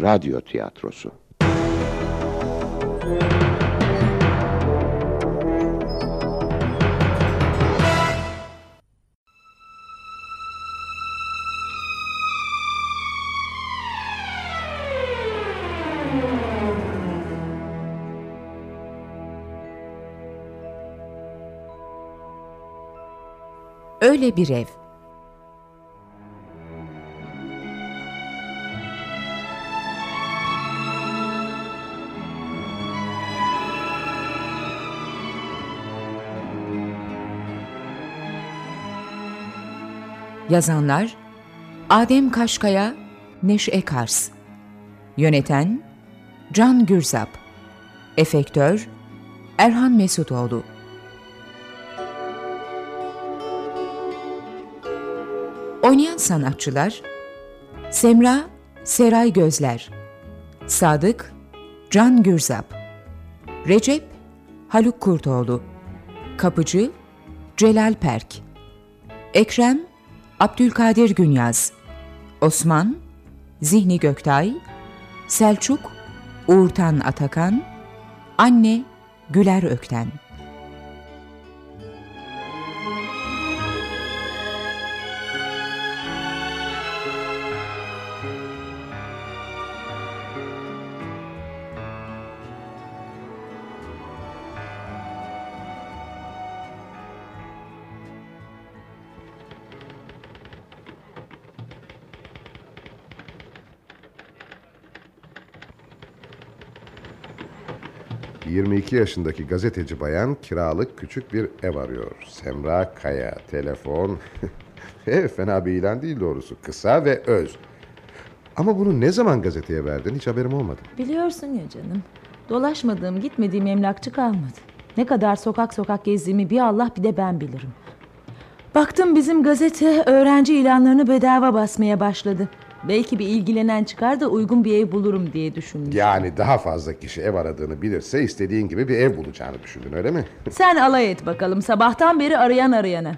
radyo tiyatrosu. Öyle bir ev. Yazanlar Adem Kaşkaya, Neşe Kars. Yöneten Can Gürzap. Efektör Erhan Mesutoğlu. Oynayan sanatçılar Semra Seray Gözler Sadık Can Gürzap Recep Haluk Kurtoğlu Kapıcı Celal Perk Ekrem Abdülkadir Günyaz Osman Zihni Göktay Selçuk Uğurtan Atakan Anne Güler Ökten 22 yaşındaki gazeteci bayan kiralık küçük bir ev arıyor. Semra Kaya, telefon. ev fena bir ilan değil doğrusu. Kısa ve öz. Ama bunu ne zaman gazeteye verdin hiç haberim olmadı. Biliyorsun ya canım. Dolaşmadığım, gitmediğim emlakçı kalmadı. Ne kadar sokak sokak gezdiğimi bir Allah bir de ben bilirim. Baktım bizim gazete öğrenci ilanlarını bedava basmaya başladı. Belki bir ilgilenen çıkar da uygun bir ev bulurum diye düşündüm. Yani daha fazla kişi ev aradığını bilirse istediğin gibi bir ev bulacağını düşündün öyle mi? Sen alay et bakalım sabahtan beri arayan arayana.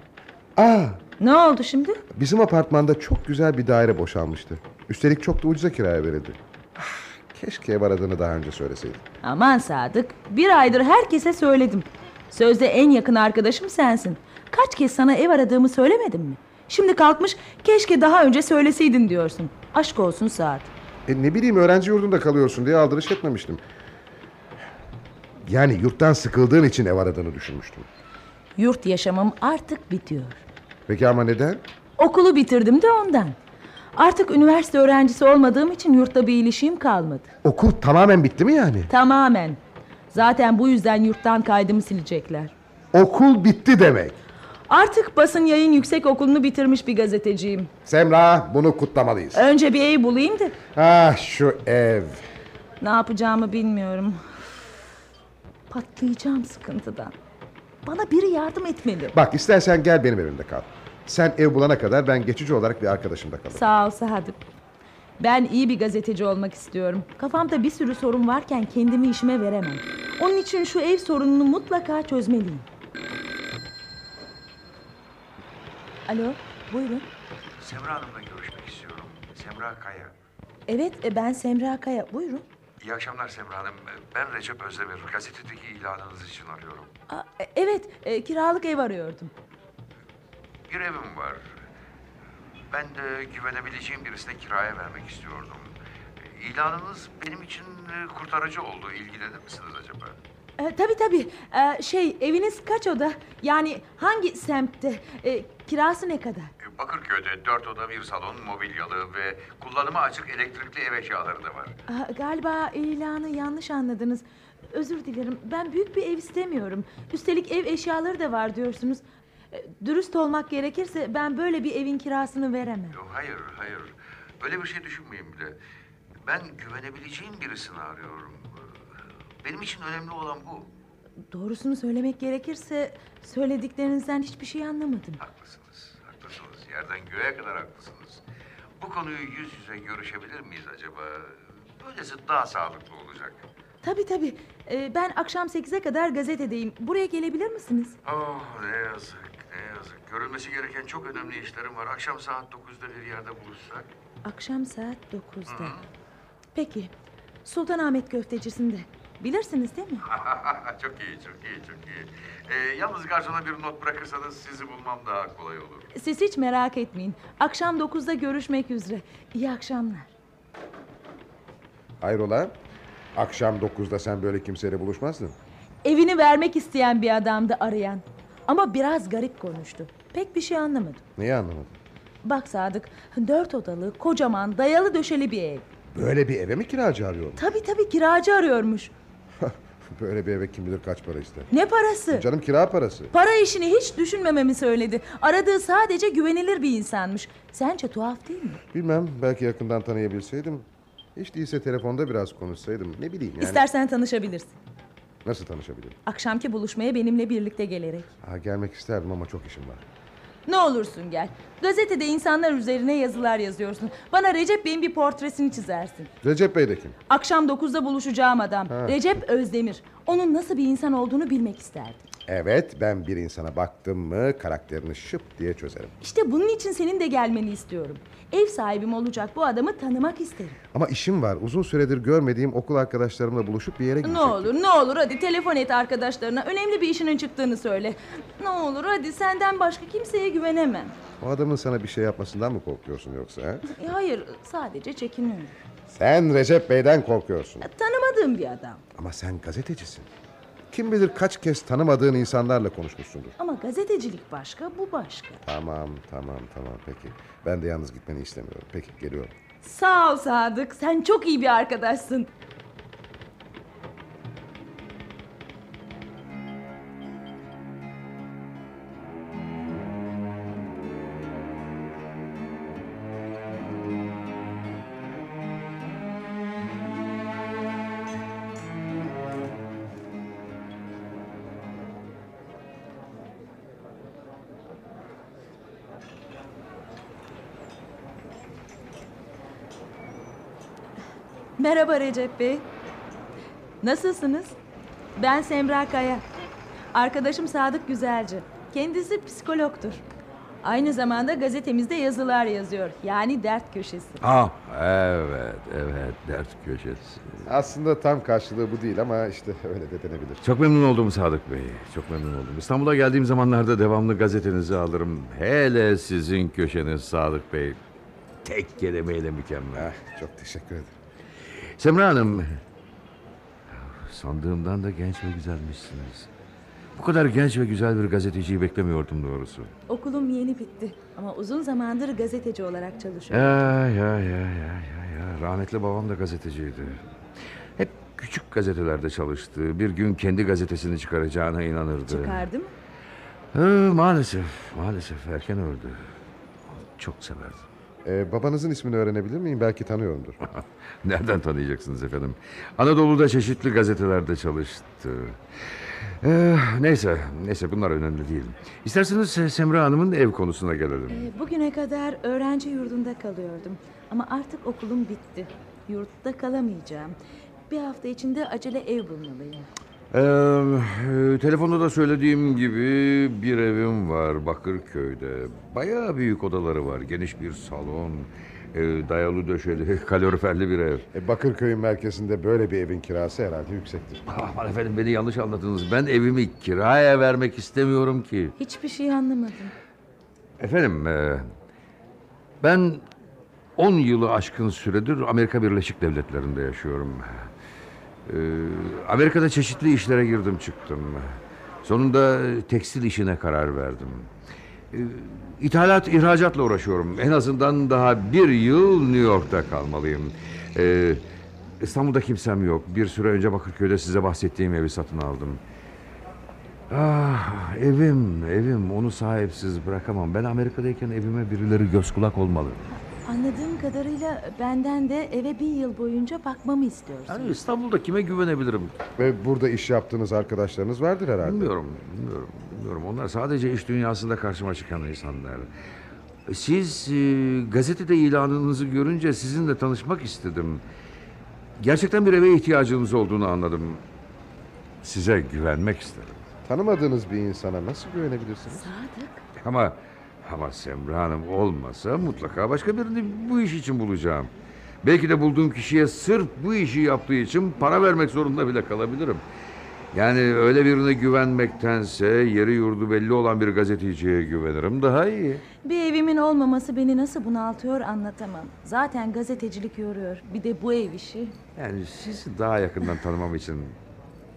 Aa, Ne oldu şimdi? bizim apartmanda çok güzel bir daire boşalmıştı. Üstelik çok da ucuza kiraya verildi. Ah, Keşke ev aradığını daha önce söyleseydin. Aman Sadık bir aydır herkese söyledim. Sözde en yakın arkadaşım sensin. Kaç kez sana ev aradığımı söylemedim mi? Şimdi kalkmış keşke daha önce söyleseydin diyorsun. Aşk olsun Saat. E ne bileyim öğrenci yurdunda kalıyorsun diye aldırış etmemiştim. Yani yurttan sıkıldığın için ev aradığını düşünmüştüm. Yurt yaşamım artık bitiyor. Peki ama neden? Okulu bitirdim de ondan. Artık üniversite öğrencisi olmadığım için yurtta bir ilişiğim kalmadı. Okul tamamen bitti mi yani? Tamamen. Zaten bu yüzden yurttan kaydımı silecekler. Okul bitti demek. Artık basın yayın yüksek okulunu bitirmiş bir gazeteciyim. Semra bunu kutlamalıyız. Önce bir ev bulayım da Ah şu ev. ne yapacağımı bilmiyorum. Patlayacağım sıkıntıdan. Bana biri yardım etmeli. Bak istersen gel benim evimde kal. Sen ev bulana kadar ben geçici olarak bir arkadaşımda kalırım. Sağ ol Sadık. Ben iyi bir gazeteci olmak istiyorum. Kafamda bir sürü sorun varken kendimi işime veremem. Onun için şu ev sorununu mutlaka çözmeliyim. Alo, buyurun. Semra Hanım'la görüşmek istiyorum. Semra Kaya. Evet, e, ben Semra Kaya. Buyurun. İyi akşamlar Semra Hanım. Ben Recep Özdemir. Gazetedeki ilanınız için arıyorum. Aa, e, evet, e, kiralık ev arıyordum. Bir evim var. Ben de güvenebileceğim birisine kiraya vermek istiyordum. İlanınız benim için e, kurtarıcı oldu. İlgilenir misiniz acaba? E, tabii tabii. E, şey, eviniz kaç oda? Yani hangi semtte? E, kirası ne kadar? Bakırköy'de dört oda bir salon mobilyalı ve kullanıma açık elektrikli ev eşyaları da var. Aa, galiba ilanı yanlış anladınız. Özür dilerim. Ben büyük bir ev istemiyorum. Üstelik ev eşyaları da var diyorsunuz. E, Dürüst olmak gerekirse ben böyle bir evin kirasını veremem. Yok, Hayır, hayır. Öyle bir şey düşünmeyin bile. Ben güvenebileceğim birisini arıyorum. Benim için önemli olan bu. Doğrusunu söylemek gerekirse söylediklerinizden hiçbir şey anlamadım. Haklısınız, haklısınız. Yerden göğe kadar haklısınız. Bu konuyu yüz yüze görüşebilir miyiz acaba? Böylesi daha sağlıklı olacak. Tabii tabii. E, ben akşam 8'e kadar gazetedeyim. Buraya gelebilir misiniz? Oh ne yazık, ne yazık. Görülmesi gereken çok önemli işlerim var. Akşam saat 9'da bir yerde buluşsak. Akşam saat 9'da. Peki. Sultanahmet köftecisinde. Bilirsiniz değil mi? çok iyi, çok iyi, çok iyi. Ee, yalnız garsona bir not bırakırsanız sizi bulmam daha kolay olur. Siz hiç merak etmeyin. Akşam 9'da görüşmek üzere. İyi akşamlar. Hayrola? Akşam 9'da sen böyle kimseyle buluşmazdın. Evini vermek isteyen bir adamdı arayan. Ama biraz garip konuştu. Pek bir şey anlamadım. Neyi anlamadın? Bak Sadık, dört odalı, kocaman, dayalı döşeli bir ev. Böyle bir eve mi kiracı arıyorsun? Tabii tabii kiracı arıyormuş. Böyle bir eve kim bilir kaç para ister. Ne parası? Canım kira parası. Para işini hiç düşünmememi söyledi. Aradığı sadece güvenilir bir insanmış. Sence tuhaf değil mi? Bilmem belki yakından tanıyabilseydim. Hiç değilse telefonda biraz konuşsaydım. Ne bileyim yani. İstersen tanışabilirsin. Nasıl tanışabilirim? Akşamki buluşmaya benimle birlikte gelerek. Ha, gelmek isterdim ama çok işim var. Ne olursun gel. Gazetede insanlar üzerine yazılar yazıyorsun. Bana Recep Bey'in bir portresini çizersin. Recep Bey de kim? Akşam 9'da buluşacağım adam. Ha. Recep Özdemir. Onun nasıl bir insan olduğunu bilmek isterdim. Evet ben bir insana baktım mı karakterini şıp diye çözerim. İşte bunun için senin de gelmeni istiyorum. Ev sahibim olacak bu adamı tanımak isterim. Ama işim var. Uzun süredir görmediğim okul arkadaşlarımla buluşup bir yere Ne gidecektim. olur ne olur hadi telefon et arkadaşlarına. Önemli bir işinin çıktığını söyle. Ne olur hadi senden başka kimseye güvenemem. O adamın sana bir şey yapmasından mı korkuyorsun yoksa? E, Hayır sadece çekiniyorum. Sen Recep Bey'den korkuyorsun. Ya, Tanımadığım bir adam. Ama sen gazetecisin. Kim bilir kaç kez tanımadığın insanlarla konuşmuşsundur. Ama gazetecilik başka bu başka. Tamam, tamam, tamam. Peki. Ben de yalnız gitmeni istemiyorum. Peki, geliyorum. Sağ ol Sadık sen çok iyi bir arkadaşsın. Merhaba Recep Bey. Nasılsınız? Ben Semra Kaya. Arkadaşım Sadık Güzelci. Kendisi psikologtur. Aynı zamanda gazetemizde yazılar yazıyor. Yani dert köşesi. Ah evet evet dert köşesi. Aslında tam karşılığı bu değil ama işte öyle de denebilir. Çok memnun oldum Sadık Bey. Çok memnun oldum. İstanbul'a geldiğim zamanlarda devamlı gazetenizi alırım. Hele sizin köşeniz Sadık Bey. Tek kelimeyle mükemmel. Ah, çok teşekkür ederim. Semra Hanım. Sandığımdan da genç ve güzelmişsiniz. Bu kadar genç ve güzel bir gazeteciyi beklemiyordum doğrusu. Okulum yeni bitti. Ama uzun zamandır gazeteci olarak çalışıyorum. Ya ya ya ya ya ya. Rahmetli babam da gazeteciydi. Hep küçük gazetelerde çalıştı. Bir gün kendi gazetesini çıkaracağına inanırdı. Çıkardım. Ee, maalesef, maalesef erken öldü. Çok severdim. Ee, babanızın ismini öğrenebilir miyim? Belki tanıyorumdur. Nereden tanıyacaksınız efendim? Anadolu'da çeşitli gazetelerde çalıştı. Ee, neyse, neyse bunlar önemli değil. İsterseniz Semra Hanım'ın ev konusuna gelelim. Ee, bugüne kadar öğrenci yurdunda kalıyordum. Ama artık okulum bitti. Yurtta kalamayacağım. Bir hafta içinde acele ev bulmalıyım. Ee, telefonda da söylediğim gibi bir evim var Bakırköy'de. Bayağı büyük odaları var. Geniş bir salon, e, dayalı döşeli, kaloriferli bir ev. E, Bakırköy'ün merkezinde böyle bir evin kirası herhalde yüksektir. Aman efendim beni yanlış anladınız. Ben evimi kiraya vermek istemiyorum ki. Hiçbir şey anlamadım. Efendim, e, ben 10 yılı aşkın süredir Amerika Birleşik Devletleri'nde yaşıyorum. E, Amerika'da çeşitli işlere girdim çıktım. Sonunda tekstil işine karar verdim. E, İthalat, ihracatla uğraşıyorum. En azından daha bir yıl New York'ta kalmalıyım. E, İstanbul'da kimsem yok. Bir süre önce Bakırköy'de size bahsettiğim evi satın aldım. Ah evim evim onu sahipsiz bırakamam. Ben Amerika'dayken evime birileri göz kulak olmalı. Anladığım kadarıyla benden de eve bir yıl boyunca bakmamı istiyorsun. Yani İstanbul'da kime güvenebilirim? Ve burada iş yaptığınız arkadaşlarınız vardır herhalde. Bilmiyorum, bilmiyorum, bilmiyorum. Onlar sadece iş dünyasında karşıma çıkan insanlar. Siz e, gazetede ilanınızı görünce sizinle tanışmak istedim. Gerçekten bir eve ihtiyacınız olduğunu anladım. Size güvenmek istedim. Tanımadığınız bir insana nasıl güvenebilirsiniz? Sadık. Ama ama Semra Hanım olmasa mutlaka başka birini bu iş için bulacağım. Belki de bulduğum kişiye sırf bu işi yaptığı için para vermek zorunda bile kalabilirim. Yani öyle birine güvenmektense yeri yurdu belli olan bir gazeteciye güvenirim daha iyi. Bir evimin olmaması beni nasıl bunaltıyor anlatamam. Zaten gazetecilik yoruyor. Bir de bu ev işi. Yani sizi daha yakından tanımam için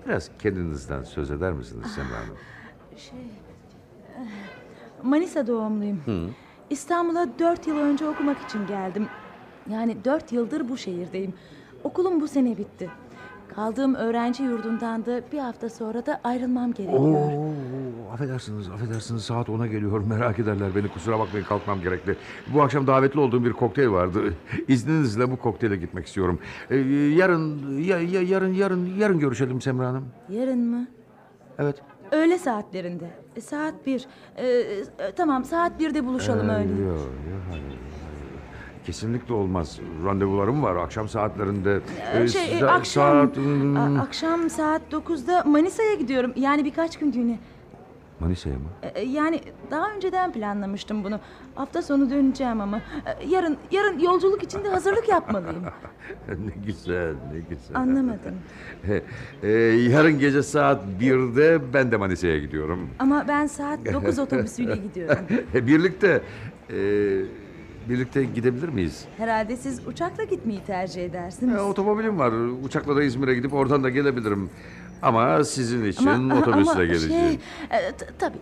biraz kendinizden söz eder misiniz Semra Hanım? Şey... Manisa doğumluyum. İstanbul'a dört yıl önce okumak için geldim. Yani dört yıldır bu şehirdeyim. Okulum bu sene bitti. Kaldığım öğrenci yurdundan da bir hafta sonra da ayrılmam gerekiyor. Oo, affedersiniz, affedersiniz. Saat 10'a geliyor. Merak ederler beni. Kusura bakmayın kalkmam gerekli. Bu akşam davetli olduğum bir kokteyl vardı. İzninizle bu kokteyle gitmek istiyorum. Ee, yarın, ya, ya, yarın, yarın, yarın görüşelim Semra Hanım. Yarın mı? Evet. Öğle saatlerinde. E, saat bir. E, e, tamam saat birde buluşalım öyle. Yok, yok, hayır, hayır. Kesinlikle olmaz. Randevularım var akşam saatlerinde. Ee, Ee, şey e, akşam Saat, hmm, akşam saat 9'da Manisa'ya gidiyorum. Yani birkaç günlüğüne. Manisa'ya mı? E, Yani daha önceden planlamıştım bunu. Hafta sonu döneceğim ama E, yarın yarın yolculuk için de hazırlık yapmalıyım. ne güzel, ne güzel. Anlamadım. Ee, yarın gece saat 1'de ben de Manisa'ya gidiyorum. Ama ben saat 9 otobüsüyle gidiyorum. birlikte, e, birlikte gidebilir miyiz? Herhalde siz uçakla gitmeyi tercih edersiniz. E, otomobilim var. Uçakla da İzmir'e gidip oradan da gelebilirim. Ama sizin için ama, otobüsle ama geleceğim. Şey, e, t- tabii.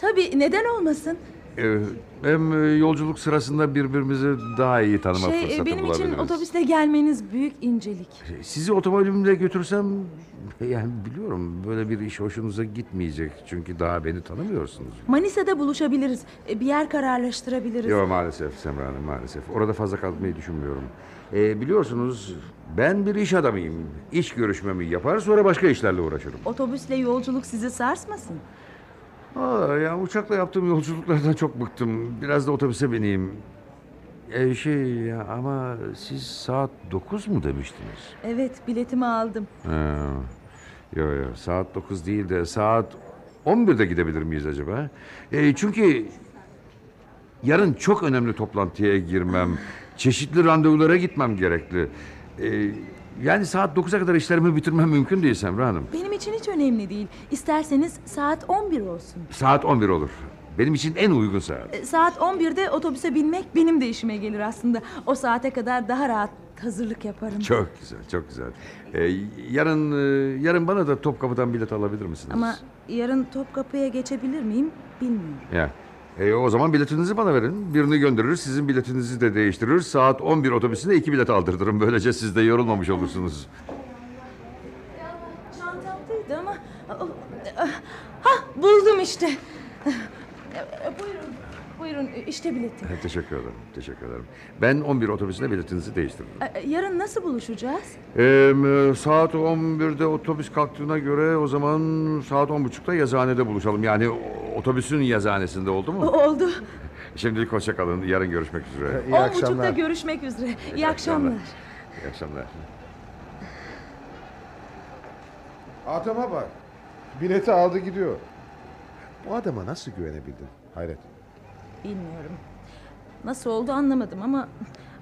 Tabii neden olmasın? Ee, hem e, yolculuk sırasında birbirimizi daha iyi tanıma Şey, e, fırsatı benim için bulabiliriz. otobüsle gelmeniz büyük incelik. Sizi otomobilimle götürsem yani biliyorum böyle bir iş hoşunuza gitmeyecek. Çünkü daha beni tanımıyorsunuz. Manisa'da buluşabiliriz. E, Bir yer kararlaştırabiliriz. Yok maalesef Semra Hanım maalesef. Orada fazla kalmayı düşünmüyorum. Ee, biliyorsunuz ben bir iş adamıyım. İş görüşmemi yapar sonra başka işlerle uğraşırım. Otobüsle yolculuk sizi sarsmasın. Aa, ya uçakla yaptığım yolculuklardan çok bıktım. Biraz da otobüse bineyim. Ee, şey ya ama siz saat 9 mu demiştiniz? Evet biletimi aldım. Ha, yo yo saat 9 değil de saat 11'de gidebilir miyiz acaba? Ee, çünkü yarın çok önemli toplantıya girmem. Çeşitli randevulara gitmem gerekli. Ee, yani saat 9'a kadar işlerimi bitirmem mümkün değil Semra Hanım. Benim için hiç önemli değil. İsterseniz saat 11 olsun. Saat 11 olur. Benim için en uygun saat. E, Saat 11'de otobüse binmek benim de işime gelir aslında. O saate kadar daha rahat hazırlık yaparım. Çok güzel, çok güzel. Ee, yarın e, yarın bana da Topkapı'dan bilet alabilir misiniz? Ama yarın Topkapı'ya geçebilir miyim bilmiyorum. Ya. E, o zaman biletinizi bana verin. Birini gönderir, sizin biletinizi de değiştirir. Saat 11 otobüsüne iki bilet aldırtırım. Böylece siz de yorulmamış olursunuz. Çantamdaydı ama... Ha buldum işte. Buyurun, buyurun işte biletim. teşekkür ederim, teşekkür ederim. Ben 11 otobüsüne biletinizi değiştiririm. E, Yarın nasıl buluşacağız? E, e, saat 11'de otobüs kalktığına göre o zaman saat 10.30'da yazıhanede buluşalım. Yani otobüsün yazıhanesinde oldu mu? Oldu. Şimdilik hoşça kalın. Yarın görüşmek üzere. İyi akşamlar. görüşmek üzere. İyi, akşamlar. akşamlar. İyi akşamlar. Adama bak. Bileti aldı gidiyor. Bu adama nasıl güvenebildin? Hayret. Bilmiyorum. Nasıl oldu anlamadım ama...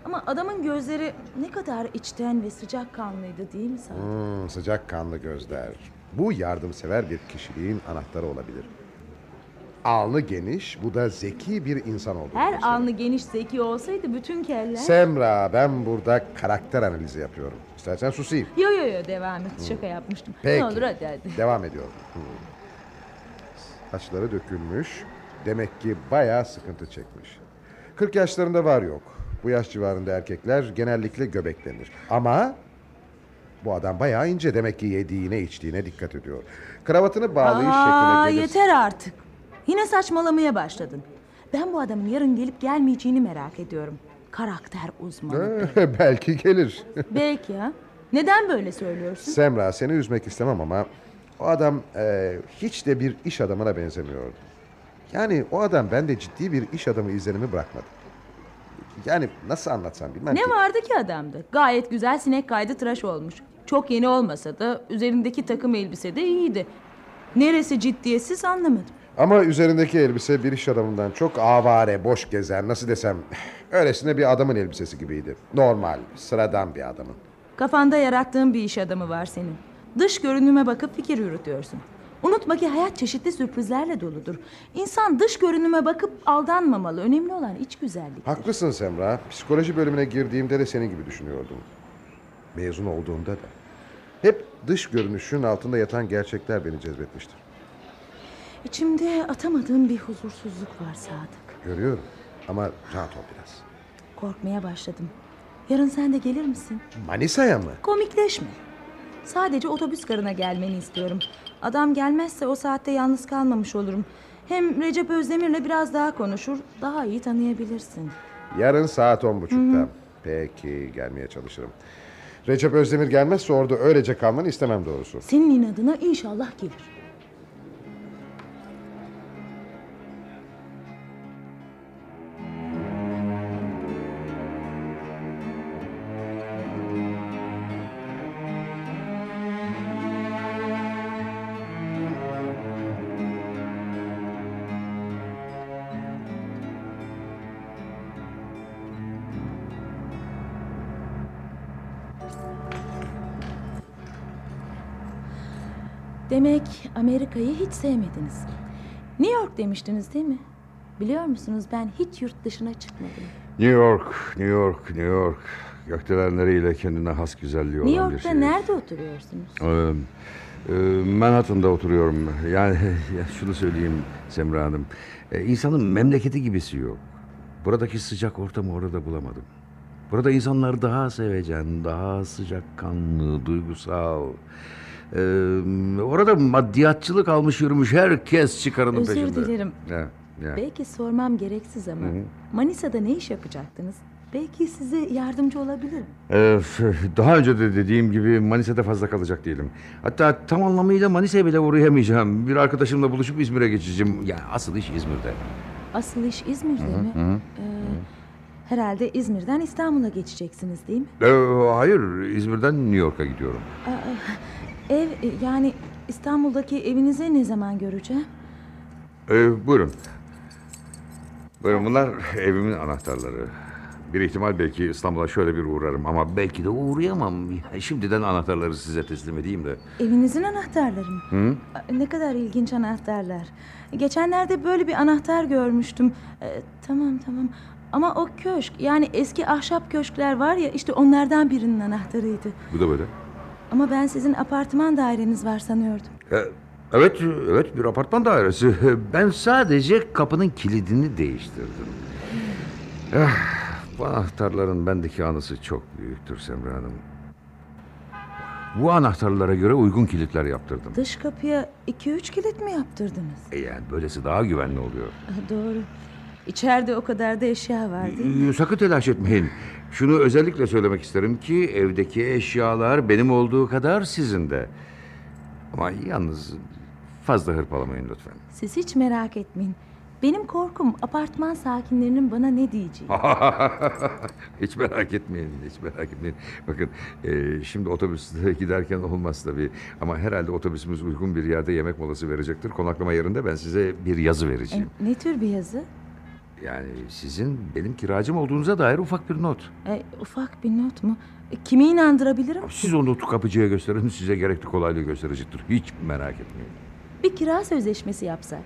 Ama adamın gözleri ne kadar içten ve sıcakkanlıydı değil mi sana? Hmm, sıcak kanlı gözler. Bu yardımsever bir kişiliğin anahtarı olabilir. Alnı geniş, bu da zeki bir insan olduğunu Her gösterir. anlı geniş zeki olsaydı bütün keller... Semra, ben burada karakter analizi yapıyorum. İstersen susayım. Yo yo yo devam et. Şaka yapmıştım. Peki. Ne olur hadi hadi. Devam ediyorum. Hmm. Saçları dökülmüş. Demek ki bayağı sıkıntı çekmiş. 40 yaşlarında var yok. Bu yaş civarında erkekler genellikle göbeklenir. Ama bu adam bayağı ince. Demek ki yediğine içtiğine dikkat ediyor. Kravatını bağlayış Aa, şekline gelir. yeter artık. Yine saçmalamaya başladın. Ben bu adamın yarın gelip gelmeyeceğini merak ediyorum. Karakter uzmanı. Belki gelir. Belki ha. Neden böyle söylüyorsun? Semra seni üzmek istemem ama o adam e, hiç de bir iş adamına benzemiyordu. Yani o adam bende ciddi bir iş adamı izlenimi bırakmadı. Yani nasıl anlatsam bilmem Ne ki. vardı ki adamda? Gayet güzel sinek kaydı tıraş olmuş. Çok yeni olmasa da üzerindeki takım elbise de iyiydi. Neresi ciddiyetsiz anlamadım. Ama üzerindeki elbise bir iş adamından çok avare, boş gezen, nasıl desem... Öylesine bir adamın elbisesi gibiydi. Normal, sıradan bir adamın. Kafanda yarattığın bir iş adamı var senin. Dış görünüme bakıp fikir yürütüyorsun. Unutma ki hayat çeşitli sürprizlerle doludur. İnsan dış görünüme bakıp aldanmamalı. Önemli olan iç güzellik. Haklısın Semra. Psikoloji bölümüne girdiğimde de senin gibi düşünüyordum. Mezun olduğumda da. Hep dış görünüşün altında yatan gerçekler beni cezbetmiştir. İçimde atamadığım bir huzursuzluk var Sadık. Görüyorum ama rahat ol biraz. Korkmaya başladım. Yarın sen de gelir misin? Manisa'ya mı? Komikleşme. Sadece otobüs garına gelmeni istiyorum. Adam gelmezse o saatte yalnız kalmamış olurum. Hem Recep Özdemir'le biraz daha konuşur, daha iyi tanıyabilirsin. Yarın saat on buçukta. Peki gelmeye çalışırım. Recep Özdemir gelmezse orada öylece kalmanı istemem doğrusu. Senin inadına inşallah gelir. Demek Amerika'yı hiç sevmediniz. New York demiştiniz değil mi? Biliyor musunuz ben hiç yurt dışına çıkmadım. New York, New York, New York. Gökdelenleriyle kendine has güzelliği New olan bir York'ta şey. nerede oturuyorsunuz? Ee, e, Manhattan'da oturuyorum. Yani ya şunu söyleyeyim Semra Hanım. E, insanın memleketi gibisi yok. Buradaki sıcak ortamı orada bulamadım. Burada insanlar daha sevecen, daha sıcakkanlı, duygusal. Ee, orada maddiyatçılık almış yürümüş herkes çıkarının Özür peşinde. dilerim. Ya, ya. Belki sormam gereksiz ama Manisa'da ne iş yapacaktınız? Belki size yardımcı olabilirim. Ee, daha önce de dediğim gibi Manisa'da fazla kalacak değilim. Hatta tam anlamıyla Manisa'ya bile uğrayamayacağım. Bir arkadaşımla buluşup İzmir'e geçeceğim. Ya asıl iş İzmir'de. Asıl iş İzmir'de mi? Ee, herhalde İzmir'den İstanbul'a geçeceksiniz değil mi? Ee, hayır, İzmir'den New York'a gidiyorum. Ev e, yani İstanbul'daki evinizi ne zaman göreceğim? Ee, buyurun. Buyurun bunlar evimin anahtarları. Bir ihtimal belki İstanbul'a şöyle bir uğrarım ama belki de uğrayamam. Ya, Şimdiden anahtarları size teslim edeyim de. Evinizin anahtarları mı? Aa, Ne kadar ilginç anahtarlar. Geçenlerde böyle bir anahtar görmüştüm. Ee, tamam tamam. Ama o köşk yani eski ahşap köşkler var ya işte onlardan birinin anahtarıydı. Bu da böyle. Ama ben sizin apartman daireniz var sanıyordum. Ee, Evet, evet bir apartman dairesi. Ben sadece kapının kilidini değiştirdim. Ah, bu anahtarların bendeki anısı çok büyüktür Semra Hanım. Bu anahtarlara göre uygun kilitler yaptırdım. Dış kapıya iki üç kilit mi yaptırdınız? E yani böylesi daha güvenli oluyor. Doğru. İçeride o kadar da eşya var değil mi? Ee, Sakın telaş etmeyin. Şunu özellikle söylemek isterim ki evdeki eşyalar benim olduğu kadar sizin de. Ama yalnız fazla hırpalamayın lütfen. Siz hiç merak etmeyin. Benim korkum apartman sakinlerinin bana ne diyeceği. hiç merak etmeyin, hiç merak etmeyin. Bakın e, şimdi otobüste giderken olmaz tabii. Ama herhalde otobüsümüz uygun bir yerde yemek molası verecektir. Konaklama yerinde ben size bir yazı vereceğim. E, ne tür bir yazı? Yani sizin benim kiracım olduğunuza dair ufak bir not. E, ufak bir not mu? E, kimi inandırabilirim? Siz o notu kapıcıya gösterin, size gerekli kolaylığı gösterecektir. Hiç merak etmeyin. Bir kira sözleşmesi yapsak.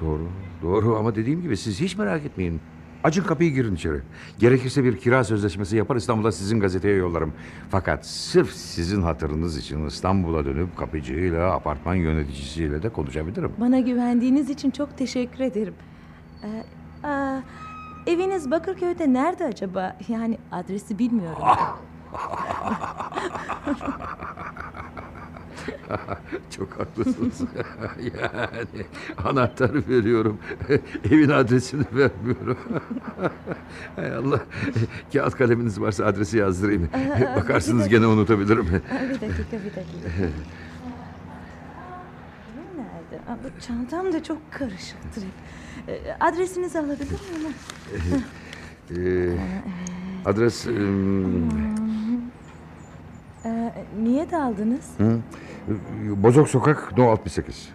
Doğru, doğru ama dediğim gibi siz hiç merak etmeyin. Açın kapıyı girin içeri. Gerekirse bir kira sözleşmesi yapar İstanbul'a sizin gazeteye yollarım. Fakat sırf sizin hatırınız için İstanbul'a dönüp kapıcıyla, apartman yöneticisiyle de konuşabilirim. Bana güvendiğiniz için çok teşekkür ederim. E, aa, eviniz Bakırköy'de nerede acaba? Yani adresi bilmiyorum. Çok haklısınız. yani anahtarı veriyorum. Evin adresini vermiyorum. Hay Allah. Kağıt kaleminiz varsa adresi yazdırayım. Bakarsınız gene unutabilirim. Bir dakika, bir dakika. Aa, bu çantam da çok karışıktır. hep. E, adresinizi alabilir miyim? Ee, adres... ım, E, niye daldınız? Bozok Sokak No 68.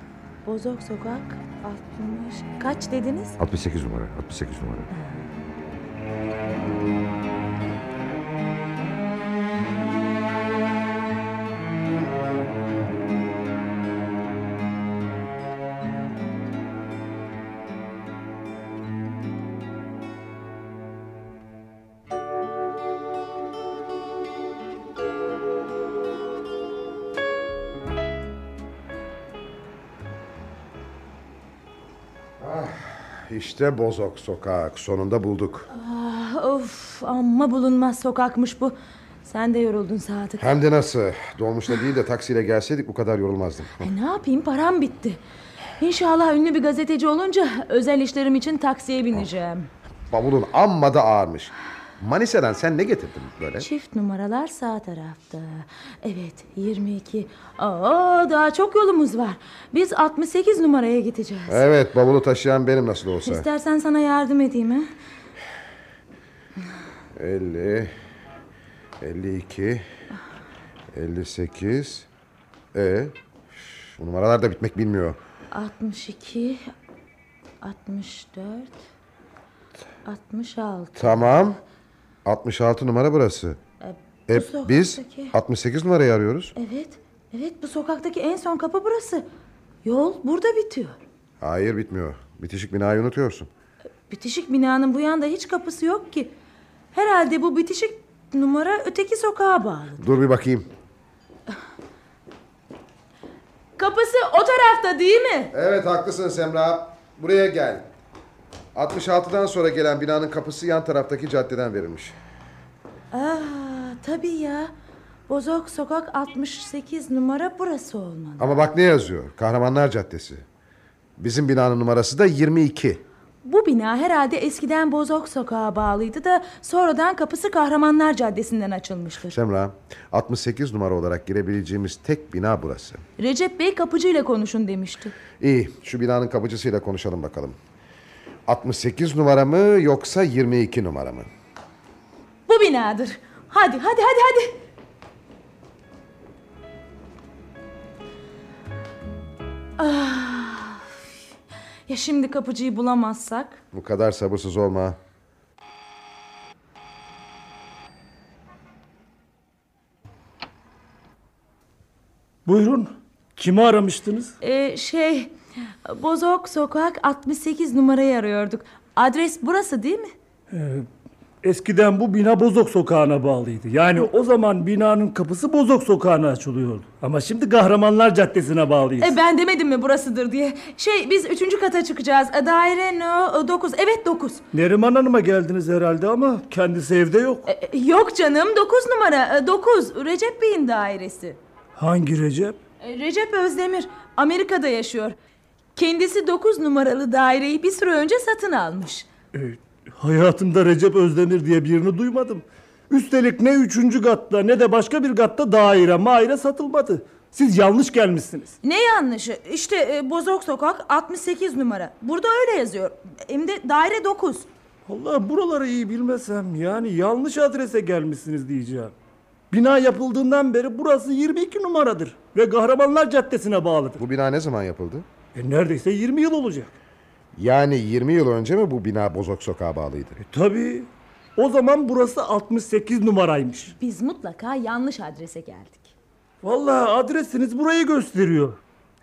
Bozok Sokak 60 kaç dediniz? 68 numara. 68 numara. İşte Bozok Sokak. Sonunda bulduk. Ah, Of amma bulunmaz sokakmış bu. Sen de yoruldun Sadık. Hem de nasıl? Dolmuşla değil de taksiyle gelseydik bu kadar yorulmazdım. E, ne yapayım param bitti. İnşallah ünlü bir gazeteci olunca özel işlerim için taksiye bineceğim. Bavulun amma da ağırmış. Manisa'dan sen ne getirdin böyle? Çift numaralar sağ tarafta. Evet 22. Aa, daha çok yolumuz var. Biz 68 numaraya gideceğiz. Evet bavulu taşıyan benim nasıl olsa. İstersen sana yardım edeyim ha? 50 52 58 E bu numaralar da bitmek bilmiyor. 62 64 66 Tamam. 66 numara burası. E, bu biz sokaktaki- 68 numarayı arıyoruz. Evet. Evet bu sokaktaki en son kapı burası. Yol burada bitiyor. Hayır bitmiyor. Bitişik binayı unutuyorsun. Bitişik binanın bu yanda hiç kapısı yok ki. Herhalde bu bitişik numara öteki sokağa bağlı. Dur bir bakayım. Kapısı o tarafta değil mi? Evet haklısın Semra. Buraya gel. 66'dan sonra gelen binanın kapısı yan taraftaki caddeden verilmiş. Aa, tabii ya. Bozok sokak 68 numara burası olmalı. Ama bak ne yazıyor? Kahramanlar Caddesi. Bizim binanın numarası da 22. Bu bina herhalde eskiden Bozok sokağa bağlıydı da sonradan kapısı Kahramanlar Caddesi'nden açılmıştır. Semra, 68 numara olarak girebileceğimiz tek bina burası. Recep Bey kapıcıyla konuşun demişti. İyi, şu binanın kapıcısıyla konuşalım bakalım. 68 numara mı yoksa 22 numara mı? Bu binadır. Hadi hadi hadi hadi. Ah. Ya şimdi kapıcıyı bulamazsak? Bu kadar sabırsız olma. Buyurun. Kimi aramıştınız? Ee, şey Bozok sokak 68 numarayı arıyorduk. Adres burası değil mi? Eskiden bu bina Bozok Sokağı'na bağlıydı. Yani o zaman binanın kapısı Bozok Sokağı'na açılıyordu. Ama şimdi Kahramanlar Caddesi'ne bağlıyız. E, ben demedim mi burasıdır diye. Şey biz üçüncü kata çıkacağız. E, Daire no 9. Evet 9. Neriman Hanım'a geldiniz herhalde ama kendisi evde yok. E, yok canım 9 numara. 9. Recep Bey'in dairesi. Hangi Recep? E, Recep Özdemir Amerika'da yaşıyor. Kendisi 9 numaralı daireyi bir süre önce satın almış. Ee, hayatımda Recep Özdemir diye birini duymadım. Üstelik ne üçüncü katta ne de başka bir katta daire maire satılmadı. Siz yanlış gelmişsiniz. Ne yanlışı? İşte e, Bozok Sokak 68 numara. Burada öyle yazıyor. Hem de daire 9. Allah buraları iyi bilmesem yani yanlış adrese gelmişsiniz diyeceğim. Bina yapıldığından beri burası 22 numaradır ve Kahramanlar Caddesi'ne bağlıdır. Bu bina ne zaman yapıldı? E neredeyse 20 yıl olacak. Yani 20 yıl önce mi bu bina Bozok Sokağa bağlıydı? E tabii. O zaman burası 68 numaraymış. Biz mutlaka yanlış adrese geldik. Vallahi adresiniz burayı gösteriyor.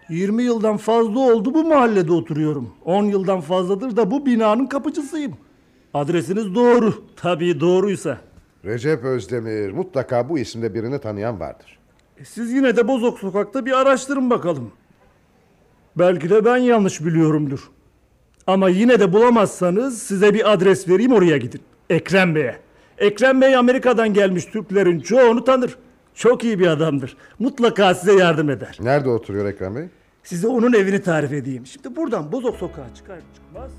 20 yıldan fazla oldu bu mahallede oturuyorum. 10 yıldan fazladır da bu binanın kapıcısıyım. Adresiniz doğru. Tabii doğruysa. Recep Özdemir. Mutlaka bu isimde birini tanıyan vardır. E siz yine de Bozok Sokak'ta bir araştırın bakalım. Belki de ben yanlış biliyorumdur. Ama yine de bulamazsanız size bir adres vereyim oraya gidin. Ekrem Bey'e. Ekrem Bey Amerika'dan gelmiş Türklerin çoğunu tanır. Çok iyi bir adamdır. Mutlaka size yardım eder. Nerede oturuyor Ekrem Bey? Size onun evini tarif edeyim. Şimdi buradan Bozok Sokağa çıkar çıkmaz.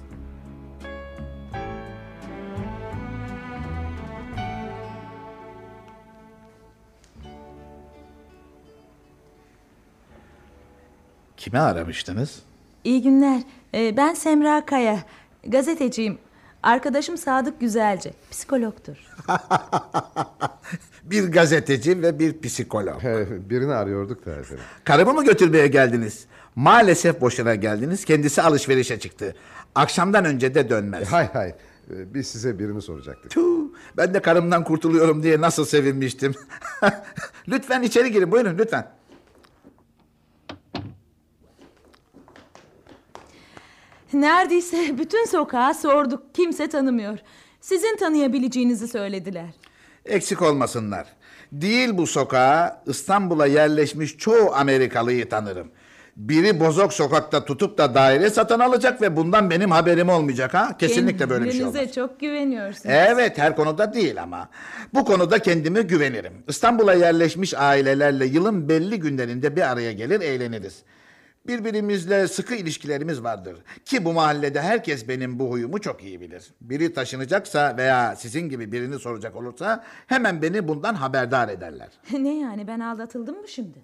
Kime aramıştınız? İyi günler. Ee, ben Semra Kaya. Gazeteciyim. Arkadaşım Sadık Güzelce, psikologtur. Bir gazeteci ve bir psikolog. Birini arıyorduk da efendim. Karımı mı götürmeye geldiniz? Maalesef boşuna geldiniz. Kendisi alışverişe çıktı. Akşamdan önce de dönmez. Hay hay. Ee, Biz size birini soracaktık. Tüh, ben de karımdan kurtuluyorum diye nasıl sevinmiştim. lütfen içeri girin buyurun lütfen. Neredeyse bütün sokağa sorduk. Kimse tanımıyor. Sizin tanıyabileceğinizi söylediler. Eksik olmasınlar. Değil bu sokağa İstanbul'a yerleşmiş çoğu Amerikalıyı tanırım. Biri bozok sokakta tutup da daire satın alacak ve bundan benim haberim olmayacak ha? Kesinlikle böyle bir şey olmaz. Kendinize çok güveniyorsunuz. Evet her konuda değil ama. Bu konuda kendime güvenirim. İstanbul'a yerleşmiş ailelerle yılın belli günlerinde bir araya gelir eğleniriz. Birbirimizle sıkı ilişkilerimiz vardır. Ki bu mahallede herkes benim bu huyumu çok iyi bilir. Biri taşınacaksa veya sizin gibi birini soracak olursa hemen beni bundan haberdar ederler. ne yani ben aldatıldım mı şimdi?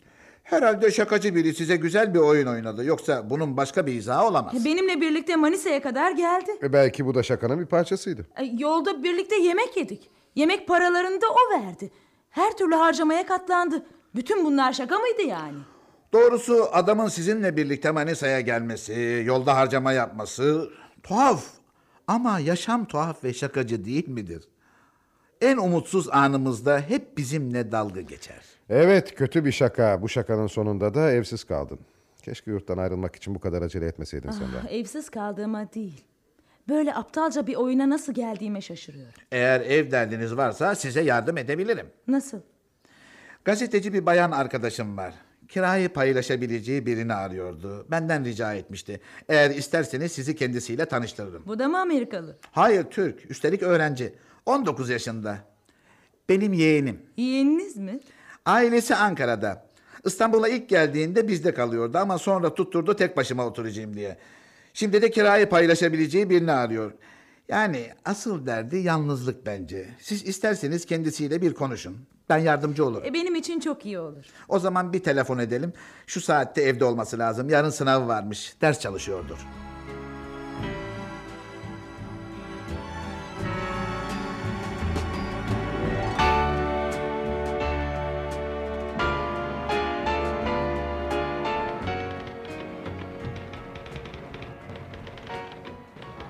Herhalde şakacı biri size güzel bir oyun oynadı. Yoksa bunun başka bir izahı olamaz. Benimle birlikte Manisa'ya kadar geldi. Ve belki bu da şakanın bir parçasıydı. E, Yolda birlikte yemek yedik. Yemek paralarını da o verdi. Her türlü harcamaya katlandı. Bütün bunlar şaka mıydı yani? Doğrusu adamın sizinle birlikte Manisa'ya gelmesi, yolda harcama yapması tuhaf. Ama yaşam tuhaf ve şakacı değil midir? En umutsuz anımızda hep bizimle dalga geçer. Evet kötü bir şaka. Bu şakanın sonunda da evsiz kaldın. Keşke yurttan ayrılmak için bu kadar acele etmeseydin Semra. Ah, Evsiz kaldığıma değil. Böyle aptalca bir oyuna nasıl geldiğime şaşırıyorum. Eğer ev derdiniz varsa size yardım edebilirim. Nasıl? Gazeteci bir bayan arkadaşım var. Kirayı paylaşabileceği birini arıyordu. Benden rica etmişti. Eğer isterseniz sizi kendisiyle tanıştırırım. Bu da mı Amerikalı? Hayır Türk, üstelik öğrenci. 19 yaşında. Benim yeğenim. Yeğeniniz mi? Ailesi Ankara'da. İstanbul'a ilk geldiğinde bizde kalıyordu ama sonra tutturdu tek başıma oturacağım diye. Şimdi de kirayı paylaşabileceği birini arıyor. Yani asıl derdi yalnızlık bence. Siz isterseniz kendisiyle bir konuşun. Ben yardımcı olurum. E, benim için çok iyi olur. O zaman bir telefon edelim. Şu saatte evde olması lazım. Yarın sınavı varmış. Ders çalışıyordur.